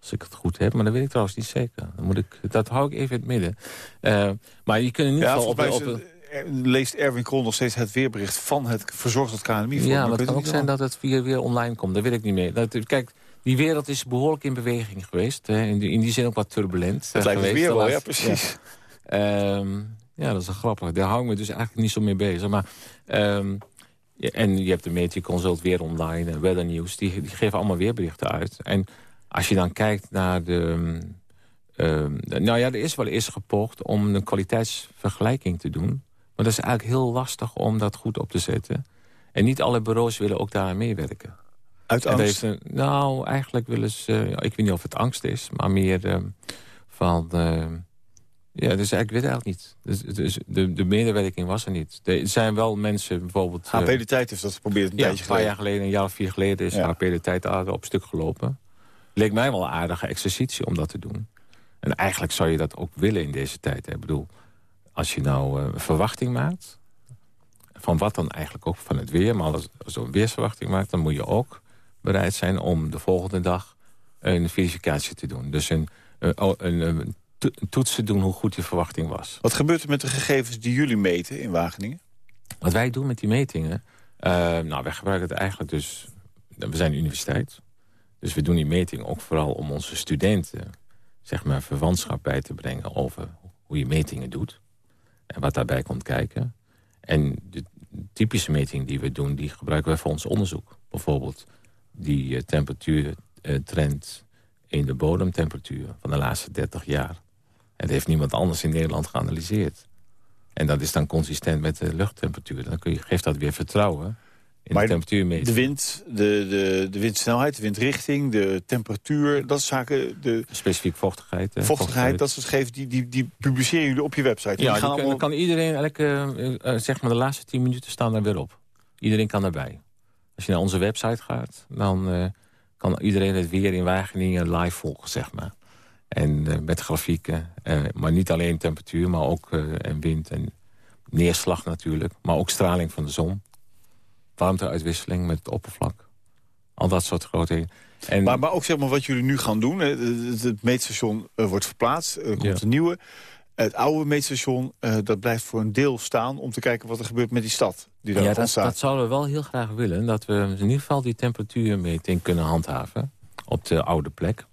Speaker 4: Als ik het goed heb, maar dat weet ik trouwens niet zeker. Dan moet ik, dat hou ik even in het midden. Eh, maar je kunt in ieder
Speaker 3: ja,
Speaker 4: geval op, op,
Speaker 3: er- leest Erwin Krol nog steeds het weerbericht van het verzorgd KNMI. voor.
Speaker 4: Ja,
Speaker 3: Maar
Speaker 4: het kan ook
Speaker 3: niet
Speaker 4: zijn dat het weer, weer online komt. Dat weet ik niet meer. Dat, kijk, die wereld is behoorlijk in beweging geweest. Hè. In, die, in die zin ook wat turbulent
Speaker 3: Het
Speaker 4: eh,
Speaker 3: lijkt weer wel, ja, precies.
Speaker 4: Ehm, ja, dat is grappig. Daar hou ik me dus eigenlijk niet zo mee bezig. Maar, ja, en je hebt de Meteor Consult weer online, en Weather News. Die, die geven allemaal weerberichten uit. En als je dan kijkt naar de... ehm, nou ja, er is wel eens gepoogd om een kwaliteitsvergelijking te doen. Maar dat is eigenlijk heel lastig om dat goed op te zetten. En niet alle bureaus willen ook daaraan meewerken.
Speaker 3: Uit angst?
Speaker 4: een- nou, eigenlijk willen ze... ik weet niet of het angst is, maar meer ehm, van... ja, dus ik weet het eigenlijk niet. Dus, dus de, de medewerking was er niet. Er zijn wel mensen bijvoorbeeld...
Speaker 3: HP
Speaker 4: eh,
Speaker 3: de Tijd heeft dat geprobeerd een
Speaker 4: ja,
Speaker 3: tijdje
Speaker 4: een paar jaar geleden, een jaar of vier geleden... is
Speaker 3: Ja.
Speaker 4: HP de tijd aardig op stuk gelopen. Leek mij wel een aardige exercitie om dat te doen. En eigenlijk zou je dat ook willen in deze tijd. hè. Ik bedoel, als je nou een verwachting maakt... van wat dan eigenlijk ook van het weer... maar als als je een weersverwachting maakt... dan moet je ook bereid zijn om de volgende dag een verificatie te doen. Dus een, een, een, een to- een toets te doen hoe goed die verwachting was.
Speaker 3: Wat gebeurt er met de gegevens die jullie meten in Wageningen?
Speaker 4: Wat wij doen met die metingen... eh, nou, wij gebruiken het eigenlijk dus... We zijn een universiteit. Dus we doen die meting ook vooral om onze studenten... zeg maar verwantschap bij te brengen over hoe je metingen doet. En wat daarbij komt kijken. En de typische meting die we doen... die gebruiken we voor ons onderzoek. Bijvoorbeeld die eh, temperatuurtrend in de bodemtemperatuur... van de laatste 30 jaar. En dat heeft niemand anders in Nederland geanalyseerd. En dat is dan consistent met de luchttemperatuur. Dan kun je, geeft dat weer vertrouwen in
Speaker 3: Maar
Speaker 4: de temperatuurmeting.
Speaker 3: De wind, de, de, de windsnelheid, de windrichting, de temperatuur... dat soort zaken, de
Speaker 4: Specifiek vochtigheid.
Speaker 3: vochtigheid, dat soort gegevens... Die, die, die publiceren jullie op je website.
Speaker 4: Ja,
Speaker 3: die
Speaker 4: die kan, dan kan iedereen, elke, eh, eh, zeg maar de laatste 10 minuten staan daar weer op. Iedereen kan daarbij. Als je naar onze website gaat, dan eh, kan iedereen het weer in Wageningen live volgen, zeg maar. En eh, met grafieken, eh, maar niet alleen temperatuur, maar ook eh, en wind en neerslag natuurlijk. Maar ook straling van de zon. Warmteuitwisseling met het oppervlak. Al dat soort grote... En,
Speaker 3: Maar, maar ook zeg maar wat jullie nu gaan doen. Het, meetstation wordt verplaatst. Er komt
Speaker 4: Ja.
Speaker 3: een nieuwe. Het oude meetstation dat blijft voor een deel staan... om te kijken wat er gebeurt met die stad die daar
Speaker 4: ja, dat, dat zouden we wel heel graag willen. Dat we in ieder geval die temperatuurmeting kunnen handhaven. Op de oude plek.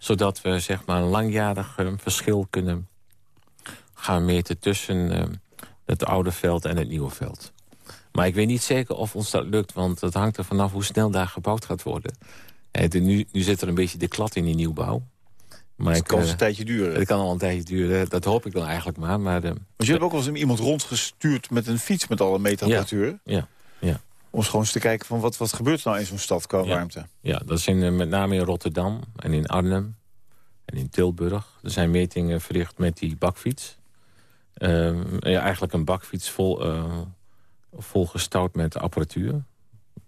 Speaker 4: Zodat we zeg maar een langjarig eh, verschil kunnen gaan meten tussen eh, het oude veld en het nieuwe veld. Maar ik weet niet zeker of ons dat lukt. Want het hangt er vanaf hoe snel daar gebouwd gaat worden. Eh, nu, nu zit er een beetje de klad in die nieuwbouw. Maar
Speaker 3: het kan een tijdje duren.
Speaker 4: het kan al een tijdje duren. Dat hoop ik dan eigenlijk maar. maar
Speaker 3: jullie hebben ook wel eens iemand rondgestuurd met een fiets... met alle meetapparatuur.
Speaker 4: ja, ja.
Speaker 3: Om gewoon eens te kijken van wat, wat gebeurt er nou in zo'n stad qua
Speaker 4: Ja.
Speaker 3: warmte.
Speaker 4: Ja, dat is in, eh, met name in Rotterdam en in Arnhem en in Tilburg. Er zijn metingen verricht met die bakfiets. Ehm, ja, eigenlijk een bakfiets vol, eh volgestouwd met apparatuur.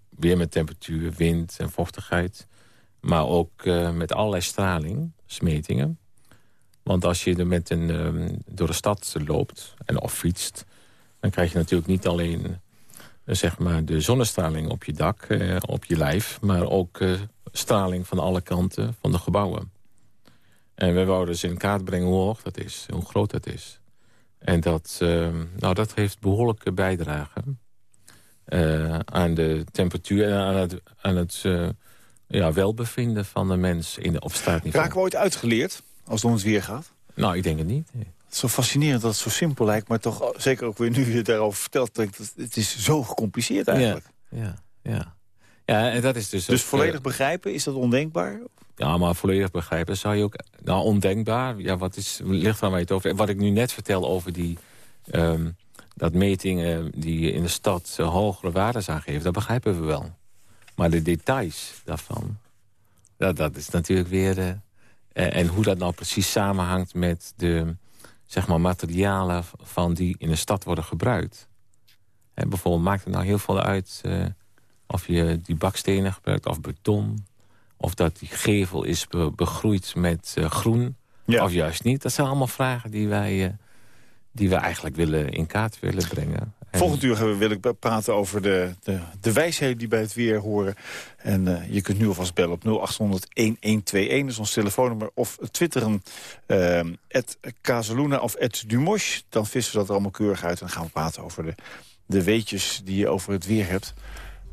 Speaker 4: Weer met temperatuur, wind en vochtigheid. Maar ook eh, met allerlei straling, smetingen. Want als je er met een, ehm, door de stad loopt en of fietst... dan krijg je natuurlijk niet alleen zeg maar de zonnestraling op je dak, eh, op je lijf... maar ook eh, straling van alle kanten van de gebouwen. En we wouden dus in kaart brengen hoe hoog dat is, hoe groot dat is. En dat, eh, nou, dat heeft behoorlijke bijdrage eh, aan de temperatuur... en aan het, aan het eh, ja, welbevinden van de mens in de, op straatniveau.
Speaker 3: Raken we ooit uitgeleerd als het om het weer gaat?
Speaker 4: Nou, ik denk het niet.
Speaker 3: Zo fascinerend dat het zo simpel lijkt... maar toch zeker ook weer nu je daarover vertelt... dat het is zo gecompliceerd eigenlijk.
Speaker 4: Ja, ja. Ja, en dat is dus...
Speaker 3: Dus
Speaker 4: ook,
Speaker 3: volledig
Speaker 4: eh,
Speaker 3: begrijpen, is dat ondenkbaar?
Speaker 4: Ja, maar volledig begrijpen zou je ook... Nou, ondenkbaar, ja, wat is, ligt aan waar je het over... En wat ik nu net vertel over die... ehm, dat metingen die in de stad eh, hogere waarden aangeven... dat begrijpen we wel. Maar de details daarvan... Dat, dat is natuurlijk weer... eh, en hoe dat nou precies samenhangt met de zeg maar, materialen... van die in de stad worden gebruikt. En bijvoorbeeld maakt het nou heel veel uit... eh, of je die bakstenen gebruikt of beton... Of dat die gevel is be- begroeid met eh, groen.
Speaker 3: Ja.
Speaker 4: Of juist niet. Dat zijn allemaal vragen die wij, eh, die we eigenlijk willen in kaart willen brengen. En-
Speaker 3: Volgend uur wil ik praten over de, de, de wijsheden die bij het weer horen. En eh, je kunt nu alvast bellen op 0800-1121, dat is ons telefoonnummer. Of twitteren, uh, Kazeluna of Dumosh. Dan vissen we dat er allemaal keurig uit en dan gaan we praten over de, de weetjes die je over het weer hebt.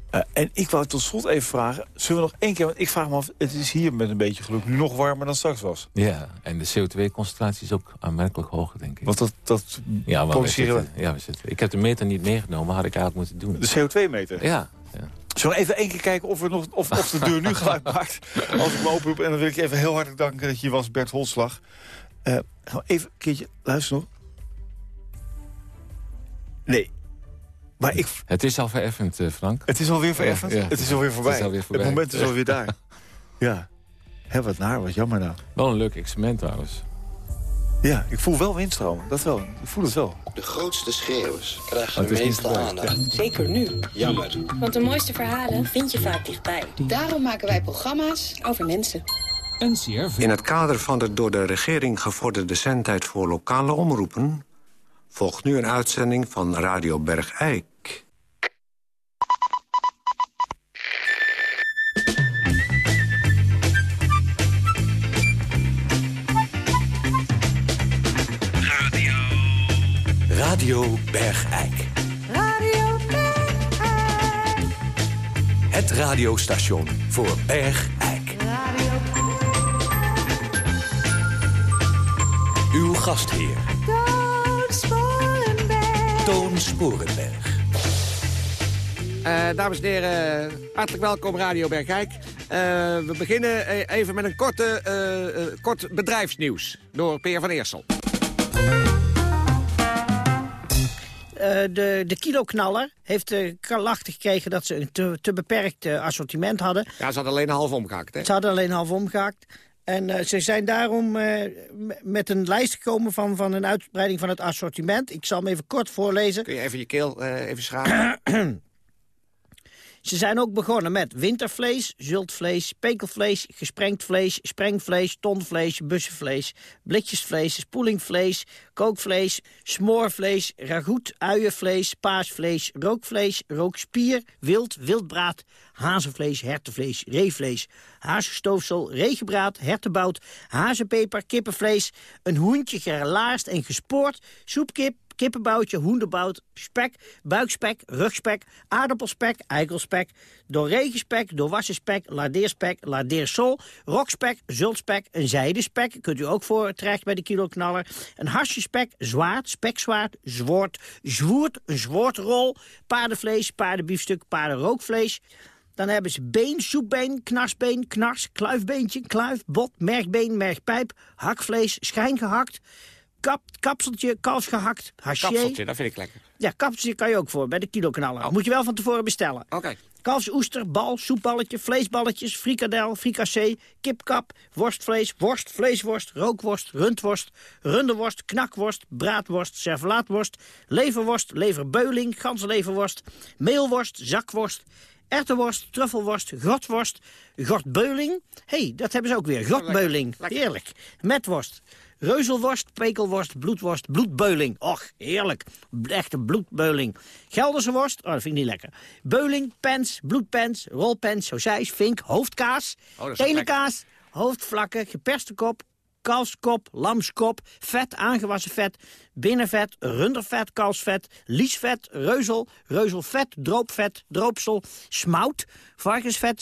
Speaker 3: Eh, en ik wou tot slot even vragen, zullen we nog één keer... want ik vraag me af, het is hier met een beetje geluk nu nog warmer dan straks was.
Speaker 4: Ja, en de CO2-concentratie is ook aanmerkelijk hoger, denk ik.
Speaker 3: Want dat, dat
Speaker 4: ja, we zitten, ja, we zitten. Ik heb de meter niet meegenomen, had ik eigenlijk moeten doen.
Speaker 3: de CO2-meter.
Speaker 4: Ja, ja.
Speaker 3: Zullen we even één keer kijken of, we nog, of, of de deur nu geluid maakt? Als ik me oproep. En dan wil ik je even heel hartelijk danken dat je hier was, Bert Holslag. Eh, gaan we even een keertje luisteren nog. Nee. Maar ik,
Speaker 4: Het is al vereffend, eh, Frank.
Speaker 3: het is alweer vereffend.
Speaker 4: Ja, ja.
Speaker 3: Het is alweer voorbij.
Speaker 4: Het is alweer voorbij.
Speaker 3: Het moment is alweer daar. Ja. Hé, wat naar, wat jammer nou.
Speaker 4: Wel een leuk experiment trouwens.
Speaker 3: Ja, ik voel wel windstromen. Dat wel. Ik voel het wel.
Speaker 8: De grootste schreeuwers krijgen de meeste aandacht.
Speaker 5: Zeker nu.
Speaker 8: Jammer.
Speaker 9: Want de mooiste verhalen vind je vaak dichtbij.
Speaker 5: Daarom maken wij programma's over mensen.
Speaker 10: In het kader van de door de regering gevorderde zendtijd voor lokale omroepen... volgt nu een uitzending van Radio Bergijk.
Speaker 11: Radio Bergijk.
Speaker 7: Radio
Speaker 11: Het radiostation voor Bergijk.
Speaker 7: Radio
Speaker 11: Uw gastheer,
Speaker 7: Toon Sporenberg.
Speaker 11: Toon Sporenberg.
Speaker 12: Eh, dames en heren, hartelijk welkom Radio Bergijk. Eh, we beginnen eh, even met een korte, eh, eh, kort bedrijfsnieuws door Peer van Eersel.
Speaker 13: Eh, de, de kiloknaller heeft de klachten gekregen dat ze een te, te beperkt eh, assortiment hadden.
Speaker 12: Ja, ze hadden alleen een half omgehakt, hè?
Speaker 13: Ze hadden alleen half omgehakt. En ze zijn daarom met een lijst gekomen van, van een uitbreiding van het assortiment. Ik zal hem even kort voorlezen.
Speaker 12: Kun je even je keel eh, even?
Speaker 13: Ze zijn ook begonnen met wintervlees, zultvlees, spekelvlees, gesprengd vlees, sprengvlees, tonvlees, bussenvlees, blikjesvlees, spoelingvlees, kookvlees, smoorvlees, ragout, uienvlees, paasvlees, rookvlees, rookspier, wild, wildbraad, hazenvlees, hertenvlees, reevlees, hazenstoofsel, regenbraad, hertenbout, hazenpeper, kippenvlees, een hoentje gelaarst en gespoord, soepkip, kippenboutje, hoenderbout, spek, buikspek, rugspek, aardappelspek, eikelspek, doorregenspek, doorwassen spek, lardeerspek, lardeersol, rokspek, zultspek, een zijdenspek, kunt u ook voor terecht bij de kiloknaller, een harsjespek, zwaard, spekzwaard, zwoord, zwoerd, een zwoordrol, paardenvlees, paardenbiefstuk, paardenrookvlees, dan hebben ze been, soepbeen, knarsbeen, knars, kluifbeentje, kluif, bot, mergbeen, mergpijp, hakvlees, schijn gehakt, kap, kapseltje, kals gehakt, haché.
Speaker 12: Kapseltje, dat vind ik lekker.
Speaker 13: Ja, kapseltje kan je ook voor, bij de kiloknaller. Moet je wel van tevoren bestellen.
Speaker 12: Oké.
Speaker 13: Kalfsoester, bal, soepballetje, vleesballetjes, frikadel, fricassee, kipkap, worstvlees, worst, vleesworst, rookworst, rundworst, runderworst, knakworst, braadworst, servelaatworst, leverworst, leverbeuling, ganzenleverworst, meelworst, zakworst, erwtenworst, truffelworst, grotworst, gortbeuling. Hé, hey, dat hebben ze ook weer, grotbeuling. Heerlijk. Metworst. Reuzelworst, pekelworst, bloedworst, bloedbeuling. Och, heerlijk. Echte bloedbeuling. Gelderse worst, oh, dat vind ik niet lekker. Beuling, pens, bloedpens, rolpens, sausijs, vink, hoofdkaas,
Speaker 12: Oh,
Speaker 13: hoofdvlakken, geperste kop, kalfskop, lamskop, vet, aangewassen vet, binnenvet, rundervet, kalfsvet, liesvet, reuzel, reuzelvet, droopvet, droopsel, smout, varkensvet,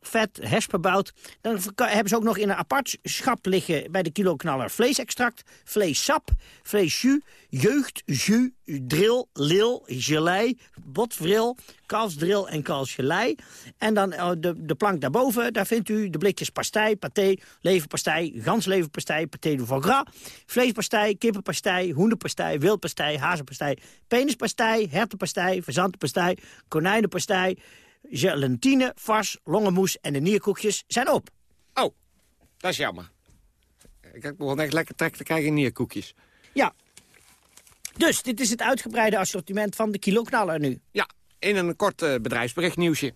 Speaker 13: spekvet, hespenbout. Dan hebben ze ook nog in een apart schap liggen bij de kiloknaller vleesextract, vleessap, vleesjus, jeugd, jus, drill, lil, gelei, botvril, kalfsdril en kalfsgelei. En dan eh, de, de plank daarboven, daar vindt u de blikjes pastei, paté, leverpastei, gansleverpastei, paté de foie gras, vleespastei, kippenpastei, hoenderpastei, wildpastei, hazenpastei, penispastei, hertenpastei, verzantenpastei, konijnenpastei, gelatine, vars, longenmoes en de nierkoekjes zijn op.
Speaker 12: Oh, dat is jammer. Ik heb wel echt lekker trek te krijgen in nierkoekjes.
Speaker 13: Ja. Dus dit is het uitgebreide assortiment van de kiloknaller nu.
Speaker 12: Ja, in een kort eh, bedrijfsberichtnieuwsje.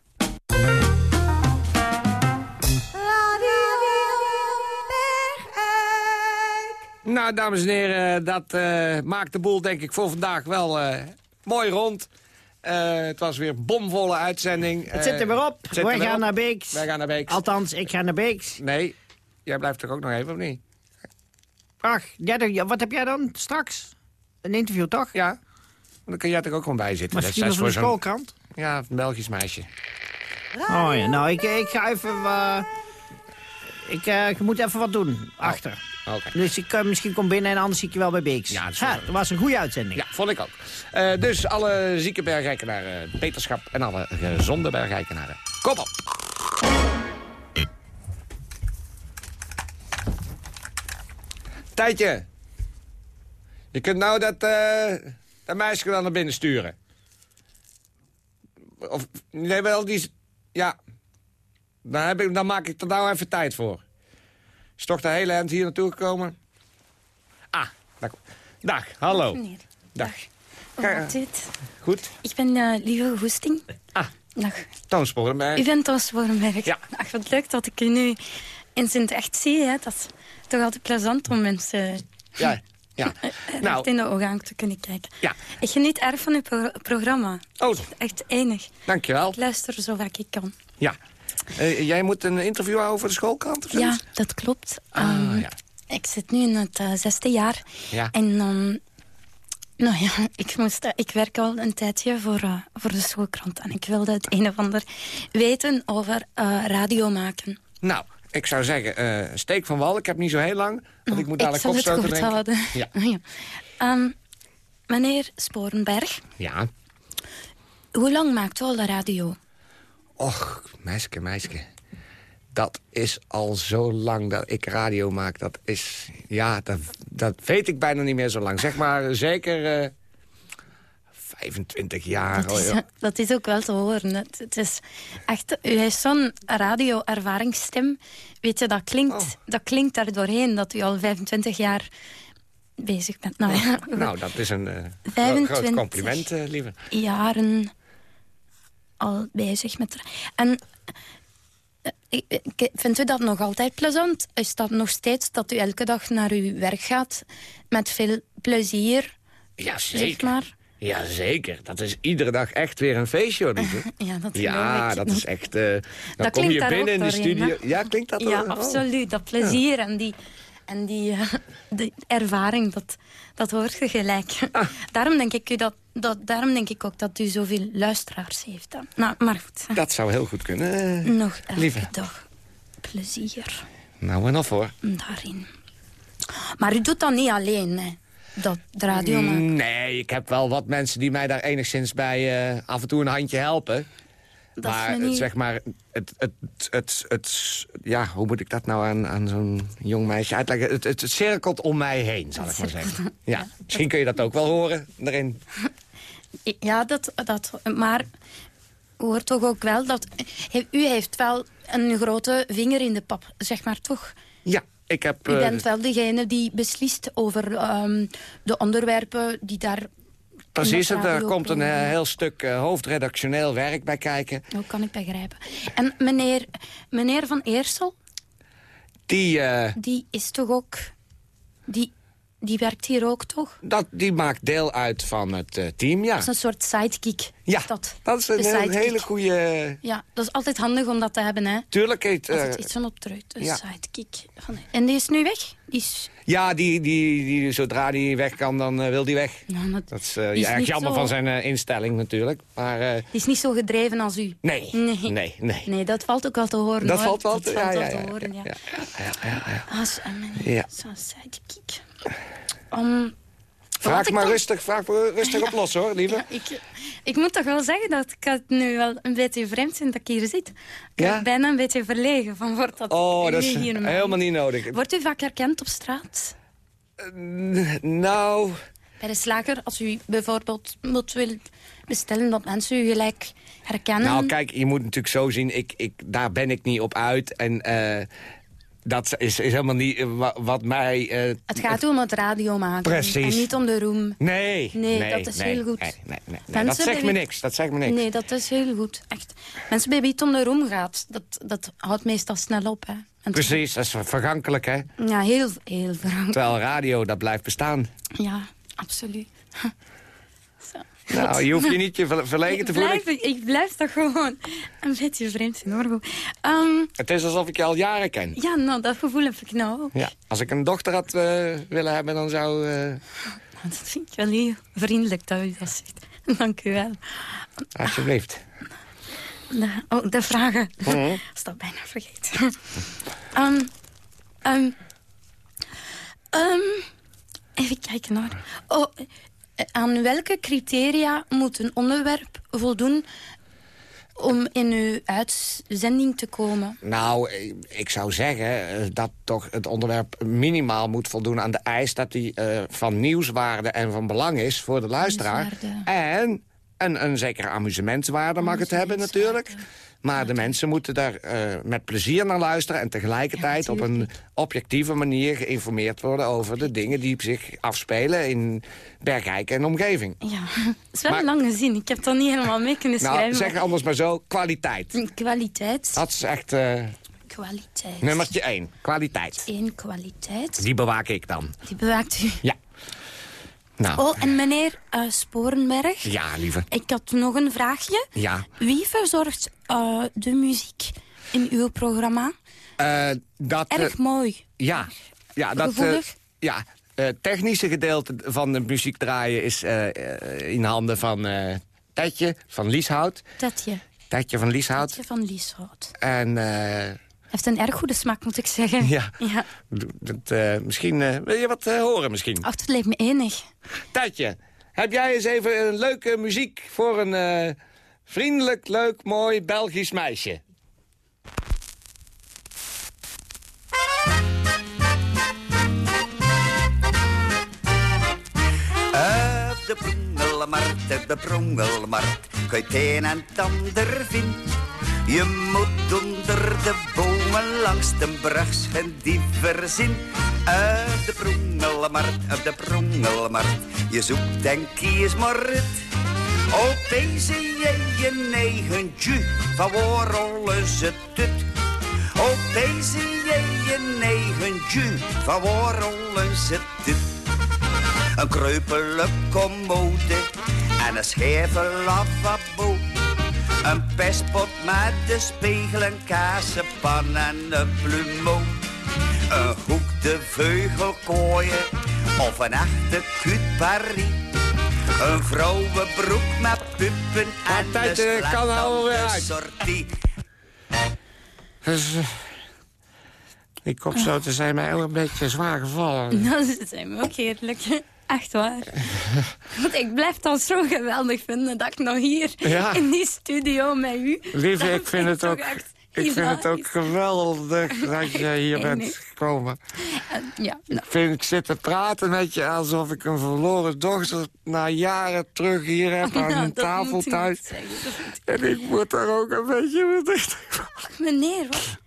Speaker 12: Nou, dames en heren, dat eh, maakt de boel denk ik voor vandaag wel eh, mooi rond. Eh, het was weer een bomvolle uitzending.
Speaker 13: Het zit er weer op.
Speaker 12: er
Speaker 13: Wij gaan
Speaker 12: op.
Speaker 13: naar Beeks.
Speaker 12: Wij gaan naar Beeks.
Speaker 13: Althans, ik ga naar Beeks.
Speaker 12: Nee, jij blijft toch ook nog even, of niet?
Speaker 13: Ach, jij, wat heb jij dan straks? Een interview, toch?
Speaker 12: Ja. Dan kun jij toch ook gewoon bij zitten.
Speaker 13: Maar
Speaker 12: Dat
Speaker 13: misschien
Speaker 12: is
Speaker 13: de
Speaker 12: voor zo'n-
Speaker 13: schoolkrant?
Speaker 12: Ja, een Belgisch meisje.
Speaker 13: Oh ja, nou, ik, ik ga even... eh, ik, eh, ik moet even wat doen, achter. Dus ik, eh, misschien kom binnen en anders zie ik je wel bij Beeks.
Speaker 12: Ja, dat
Speaker 13: Ha, was een goede uitzending.
Speaker 12: Ja, vond ik ook. Eh, dus alle zieke bergrijkenaren, beterschap en alle gezonde bergrijkenaren. Kom op! Tijdje. Je kunt nou dat, eh dat meisje dan naar binnen sturen. of nee, wel die... Ja, dan, heb ik, dan maak ik er nou even tijd voor. Is toch de hele eind hier naartoe gekomen? Ah, dag. Dag, hallo. Dag.
Speaker 14: Hoe gaat dit?
Speaker 12: Goed,
Speaker 14: Ik ben eh Lieve Goesting.
Speaker 12: Ah.
Speaker 14: Dag.
Speaker 12: Toon Sporenberg.
Speaker 14: U bent Toos Wormberg.
Speaker 12: Ja.
Speaker 14: Ach, wat leuk dat ik u nu in het echt zie. Hè. Dat is toch altijd plezant om mensen
Speaker 12: Ja, ja.
Speaker 14: recht
Speaker 12: Nou,
Speaker 14: in de ogen te kunnen kijken.
Speaker 12: Ja.
Speaker 14: Ik geniet erg van uw pro- programma.
Speaker 12: Oh.
Speaker 14: Echt enig.
Speaker 12: dankjewel.
Speaker 14: Ik luister zo vaak ik kan.
Speaker 12: Ja. Eh, jij moet een interview houden voor de schoolkrant of?
Speaker 14: Ja, dat klopt.
Speaker 12: Ah,
Speaker 14: Ehm,
Speaker 12: ja.
Speaker 14: Ik zit nu in het eh, zesde jaar.
Speaker 12: Ja.
Speaker 14: En ehm, nou ja, ik, moest, eh, ik werk al een tijdje voor, voor de schoolkrant. En ik wilde het een of ander weten over radio maken.
Speaker 12: Nou, ik zou zeggen, steek van wal. Ik heb niet zo heel lang, want ik moet
Speaker 14: ik
Speaker 12: dadelijk
Speaker 14: zal het kort houden.
Speaker 12: Ja.
Speaker 14: Ehm, meneer Sporenberg,
Speaker 12: Ja.
Speaker 14: hoe lang maakt u al de radio?
Speaker 12: Och, meisje, meisje. Dat is al zo lang dat ik radio maak. Dat is, ja, dat, dat weet ik bijna niet meer zo lang. Zeg maar zeker eh 25 jaar.
Speaker 14: Dat is, dat is ook wel te horen. Het, het is echt, u heeft zo'n radio-ervaringsstem. Weet je, dat klinkt,
Speaker 12: Oh.
Speaker 14: dat klinkt daar doorheen dat u al 25 jaar bezig bent. Nou, ja,
Speaker 12: Nou, dat is een eh, gro-
Speaker 14: 25
Speaker 12: groot compliment, eh, lieve.
Speaker 14: jaren al bezig met... En eh, vindt u dat nog altijd plezant? Is dat nog steeds dat u elke dag naar uw werk gaat met veel plezier?
Speaker 12: Ja,
Speaker 14: Zeg
Speaker 12: zeker.
Speaker 14: maar.
Speaker 12: Ja, zeker. Dat is iedere dag echt weer een feestje, hoor.
Speaker 14: Ja, dat
Speaker 12: Ja, dat is echt... eh, dan
Speaker 14: Dat
Speaker 12: kom
Speaker 14: klinkt
Speaker 12: je binnen in de studio. Ja, klinkt dat
Speaker 14: Ja,
Speaker 12: wel? Oh.
Speaker 14: absoluut. Dat plezier en die, en die, eh, die ervaring, dat, dat hoort je gelijk.
Speaker 12: Ah.
Speaker 14: Daarom, denk ik u dat, dat, daarom denk ik ook dat u zoveel luisteraars heeft. Nou, maar goed.
Speaker 12: Dat zou heel goed kunnen. eh,
Speaker 14: Nog elke
Speaker 12: lieve.
Speaker 14: dag plezier
Speaker 12: Nou en af, hoor.
Speaker 14: daarin. Maar u doet dat niet alleen, hè? Dat de radio
Speaker 12: Mm,
Speaker 14: maken.
Speaker 12: Nee, ik heb wel wat mensen die mij daar enigszins bij eh, af en toe een handje helpen.
Speaker 14: Dat
Speaker 12: maar
Speaker 14: niet-
Speaker 12: zeg maar, het, het, het, het, ja, hoe moet ik dat nou aan, aan zo'n jong meisje uitleggen? Het, het, het cirkelt om mij heen, zal ik maar zeggen. Ja, misschien kun je dat ook wel horen erin.
Speaker 14: Ja, dat, dat, maar hoort toch ook wel dat... U heeft wel een grote vinger in de pap, zeg maar toch?
Speaker 12: Ja, ik heb...
Speaker 14: U
Speaker 12: eh,
Speaker 14: bent wel degene die beslist over ehm, de onderwerpen die daar...
Speaker 12: Precies, daar komt een eh, heel stuk eh, hoofdredactioneel werk bij kijken.
Speaker 14: Hoe kan ik begrijpen. En meneer, meneer Van Eersel,
Speaker 12: Die, eh,
Speaker 14: die is toch ook... Die, die werkt hier ook, toch?
Speaker 12: dat, die maakt deel uit van het eh, team, ja.
Speaker 14: Dat is een soort sidekick.
Speaker 12: Ja,
Speaker 14: dat,
Speaker 12: dat is een heel- hele goede...
Speaker 14: Ja, dat is altijd handig om dat te hebben, hè.
Speaker 12: Tuurlijk.
Speaker 14: Als
Speaker 12: eh,
Speaker 14: het iets van optreedt, een
Speaker 12: ja.
Speaker 14: sidekick. En die is nu weg? Die is...
Speaker 12: Ja, die, die, die, zodra die weg kan, dan eh, wil die weg.
Speaker 14: Nou, dat,
Speaker 12: Dat is,
Speaker 14: Die is
Speaker 12: erg jammer
Speaker 14: zo-
Speaker 12: van zijn instelling natuurlijk. Maar
Speaker 14: die is niet zo gedreven als u.
Speaker 12: nee,
Speaker 14: Nee.
Speaker 12: nee, nee.
Speaker 14: Nee, dat valt ook wel te horen,
Speaker 12: Dat
Speaker 14: hoor.
Speaker 12: valt wel te-
Speaker 14: valt
Speaker 12: ja,
Speaker 14: wel
Speaker 12: ja,
Speaker 14: te horen, ja.
Speaker 12: ja, ja, ja, ja.
Speaker 14: Als een
Speaker 12: Ja.
Speaker 14: zo'n sidekick. Um,
Speaker 12: Vraag maar rustig, vraag maar rustig op los hoor, lieve.
Speaker 14: Ja, ik, ik moet toch wel zeggen dat ik het nu wel een beetje vreemd vind dat ik hier zit. Ik
Speaker 12: Ja?
Speaker 14: ben bijna een beetje verlegen van wordt dat
Speaker 12: Oh, dat is
Speaker 14: hier
Speaker 12: helemaal niet nodig.
Speaker 14: Wordt u vaak herkend op straat?
Speaker 12: Nou,
Speaker 14: Bij de slager, als u bijvoorbeeld moet wil bestellen dat mensen u gelijk herkennen.
Speaker 12: nou kijk, je moet natuurlijk zo zien, ik, ik, daar ben ik niet op uit. En eh, dat is, is helemaal niet eh, wa- wat mij... eh,
Speaker 14: het gaat om het radio maken.
Speaker 12: Precies.
Speaker 14: En niet om de roem.
Speaker 12: Nee,
Speaker 14: Nee, dat is
Speaker 12: nee,
Speaker 14: heel goed.
Speaker 12: Nee, nee, nee, nee.
Speaker 14: Mensen
Speaker 12: Dat zegt me niks, dat zegt me niks.
Speaker 14: Nee, dat is heel goed. Echt. Mensen bij wie het om de roem gaat, dat, dat houdt meestal snel op. Hè. En
Speaker 12: Precies, dat is vergankelijk, hè?
Speaker 14: Ja, heel, heel veranderd.
Speaker 12: Terwijl radio, dat blijft bestaan.
Speaker 14: Ja, absoluut.
Speaker 12: Nou, je hoeft je niet je ver- verlegen te
Speaker 14: ik
Speaker 12: voelen.
Speaker 14: blijf, ik blijf toch gewoon een beetje vreemd in hoor. Ehm,
Speaker 12: Het is alsof ik je al jaren ken.
Speaker 14: ja, nou, dat gevoel heb ik nou ook.
Speaker 12: Ja. Als ik een dochter had eh, willen hebben, dan zou... eh,
Speaker 14: Nou, Dat vind ik wel heel vriendelijk dat u dat zegt. Dank u wel.
Speaker 12: alsjeblieft.
Speaker 14: De, oh, de vragen.
Speaker 12: Mhm.
Speaker 14: is dat bijna vergeten. Ehm, even kijken hoor. Oh, aan welke criteria moet een onderwerp voldoen om in uw uitzending te komen?
Speaker 12: Nou, eh, ik zou zeggen eh, dat toch het onderwerp minimaal moet voldoen aan de eis... dat die eh, van nieuwswaarde en van belang is voor de luisteraar. En En een zekere amusementswaarde mag het hebben natuurlijk. Maar de mensen moeten daar eh, met plezier naar luisteren... en tegelijkertijd op een objectieve manier geïnformeerd worden... over de dingen die zich afspelen in Bergijk en omgeving.
Speaker 14: Ja, het is wel een lange zin. Ik heb dat niet helemaal mee kunnen
Speaker 12: Nou,
Speaker 14: schrijven.
Speaker 12: zeg anders maar zo, kwaliteit.
Speaker 14: Kwaliteit.
Speaker 12: Dat is echt eh,
Speaker 14: Kwaliteit.
Speaker 12: nummertje één, kwaliteit.
Speaker 14: Eén kwaliteit.
Speaker 12: Die bewaak ik dan.
Speaker 14: Die bewaakt u.
Speaker 12: Ja. Nou,
Speaker 14: Oh, en meneer eh, Sporenberg,
Speaker 12: ja, lieve.
Speaker 14: ik had nog een vraagje.
Speaker 12: Ja.
Speaker 14: Wie verzorgt eh, de muziek in uw programma?
Speaker 12: Eh, dat,
Speaker 14: Erg mooi.
Speaker 12: Ja, ja dat... ja, het technische gedeelte van de muziek draaien is in handen van Tetje van Lieshout.
Speaker 14: Tetje.
Speaker 12: Tetje van Lieshout.
Speaker 14: Tetje van Lieshout.
Speaker 12: En eh,
Speaker 14: Heeft een erg goede smaak, moet ik zeggen.
Speaker 12: Ja.
Speaker 14: ja.
Speaker 12: dat, eh, misschien eh, wil je wat eh, horen misschien.
Speaker 14: Ach, het leek me enig.
Speaker 12: Tetje, heb jij eens even een leuke muziek voor een eh, vriendelijk, leuk, mooi Belgisch meisje?
Speaker 15: Op de prongelmarkt, op de prongelmarkt, kun je het een en het ander vinden. Je moet onder de langs de brags geen diever zien. Op de prongelmarkt, op de prongelmarkt, je zoekt en kies maar het. Opeens zie je je eigen ju, van waar ze het? Opeens zie je je eigen ju, van ze het? Een kreupele commode en een scheve. Een pestpot met de spiegel, een kaassenpan en een plumeau. Een hoek de veugelkooien of een echte kutparie. Een vrouwenbroek met puppen en
Speaker 12: tijd,
Speaker 15: een
Speaker 12: eh, kan alweer uit.
Speaker 15: sortie.
Speaker 12: Dus, zo te zijn mij ook een beetje zwaar gevallen.
Speaker 14: Nou, dat zijn me ook heerlijk. Echt waar. Want ik blijf het dan zo geweldig vinden dat ik nog hier
Speaker 12: Ja.
Speaker 14: in die studio met u...
Speaker 12: Lieve, ik vind het ook, ik vind het ook geweldig dat je hier bent gekomen.
Speaker 14: En, Ja, nou,
Speaker 12: Ik, vind, ik zit te praten met je alsof ik een verloren dochter na jaren terug hier heb aan een tafel thuis. En ik moet daar ook een beetje
Speaker 14: Meneer, wat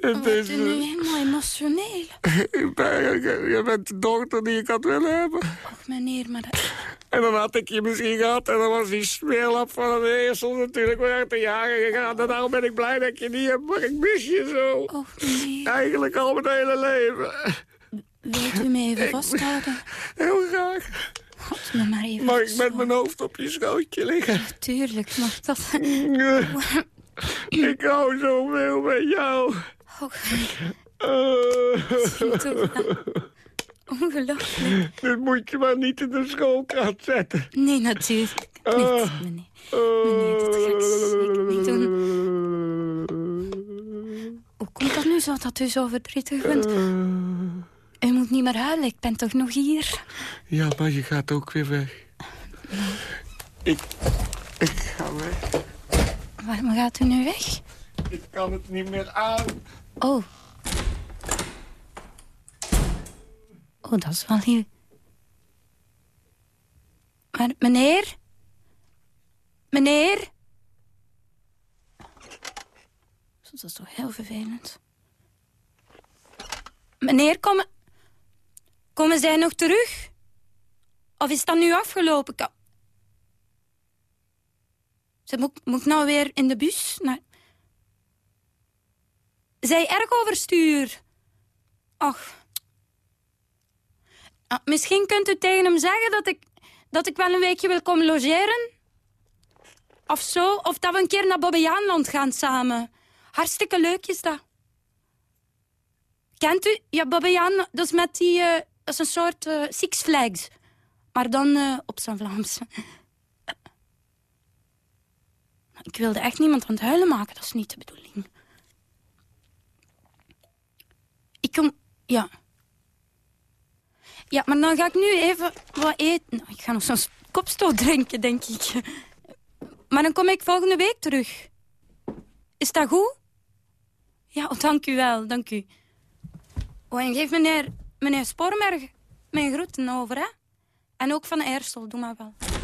Speaker 12: Het is,
Speaker 14: nu helemaal emotioneel?
Speaker 12: je bent de dochter die ik had willen hebben.
Speaker 14: Och, meneer, maar dat...
Speaker 12: En dan had ik je misschien gehad en dan was die smeerlap van het eerste natuurlijk weer te jagen gegaan. En daarom ben ik blij dat ik je niet heb, maar ik mis je zo.
Speaker 14: Och, meneer,
Speaker 12: Eigenlijk al mijn hele leven.
Speaker 14: wilt u me even vasthouden?
Speaker 12: Heel graag.
Speaker 14: God, me maar even
Speaker 12: Mag ik met mijn hoofd op je schootje liggen?
Speaker 14: Tuurlijk, mag dat...
Speaker 12: Ik hou zoveel van jou.
Speaker 14: Och,
Speaker 12: Eh.
Speaker 14: ongelooflijk.
Speaker 12: Dit moet je maar niet in de schoolkrant zetten.
Speaker 14: Nee, natuurlijk
Speaker 12: Ah.
Speaker 14: niet, meneer. Meneer, dat ga ik niet doen. Hoe komt dat nu zo dat u zo verdrietig bent? U moet niet meer huilen, ik ben toch nog hier?
Speaker 12: Ja, maar je gaat ook weer weg. Ik, ik ga weg.
Speaker 14: Waarom gaat u nu weg?
Speaker 12: Ik kan het niet meer aan.
Speaker 14: Oh. Oh, dat is wel heel... Maar, meneer? Meneer? Dat is toch heel vervelend. Meneer, komen... Komen zij nog terug? Of is dat nu afgelopen? Ze moet, moet nou weer in de bus? Naar... Zij erg overstuur. Ach. Ah, misschien kunt u tegen hem zeggen dat ik, dat ik wel een weekje wil komen logeren. Of zo. Of dat we een keer naar Bobbejaanland gaan samen. Hartstikke leuk is dat. Kent u? Ja, Bobbejaanland, dat is met die... eh, dat is een soort eh, Six Flags. Maar dan eh, op zijn Vlaams. Ik wilde echt niemand aan het huilen maken. Dat is niet de bedoeling. Kom... Ja. Ja, maar dan ga ik nu even wat eten. Nou, ik ga nog zo'n kopstoot drinken, denk ik. Maar dan kom ik volgende week terug. Is dat goed? Ja, oh, dank u wel, dank u. Oh, en geef meneer, meneer Spormerg mijn groeten over, hè? En ook van Eersel, doe maar wel.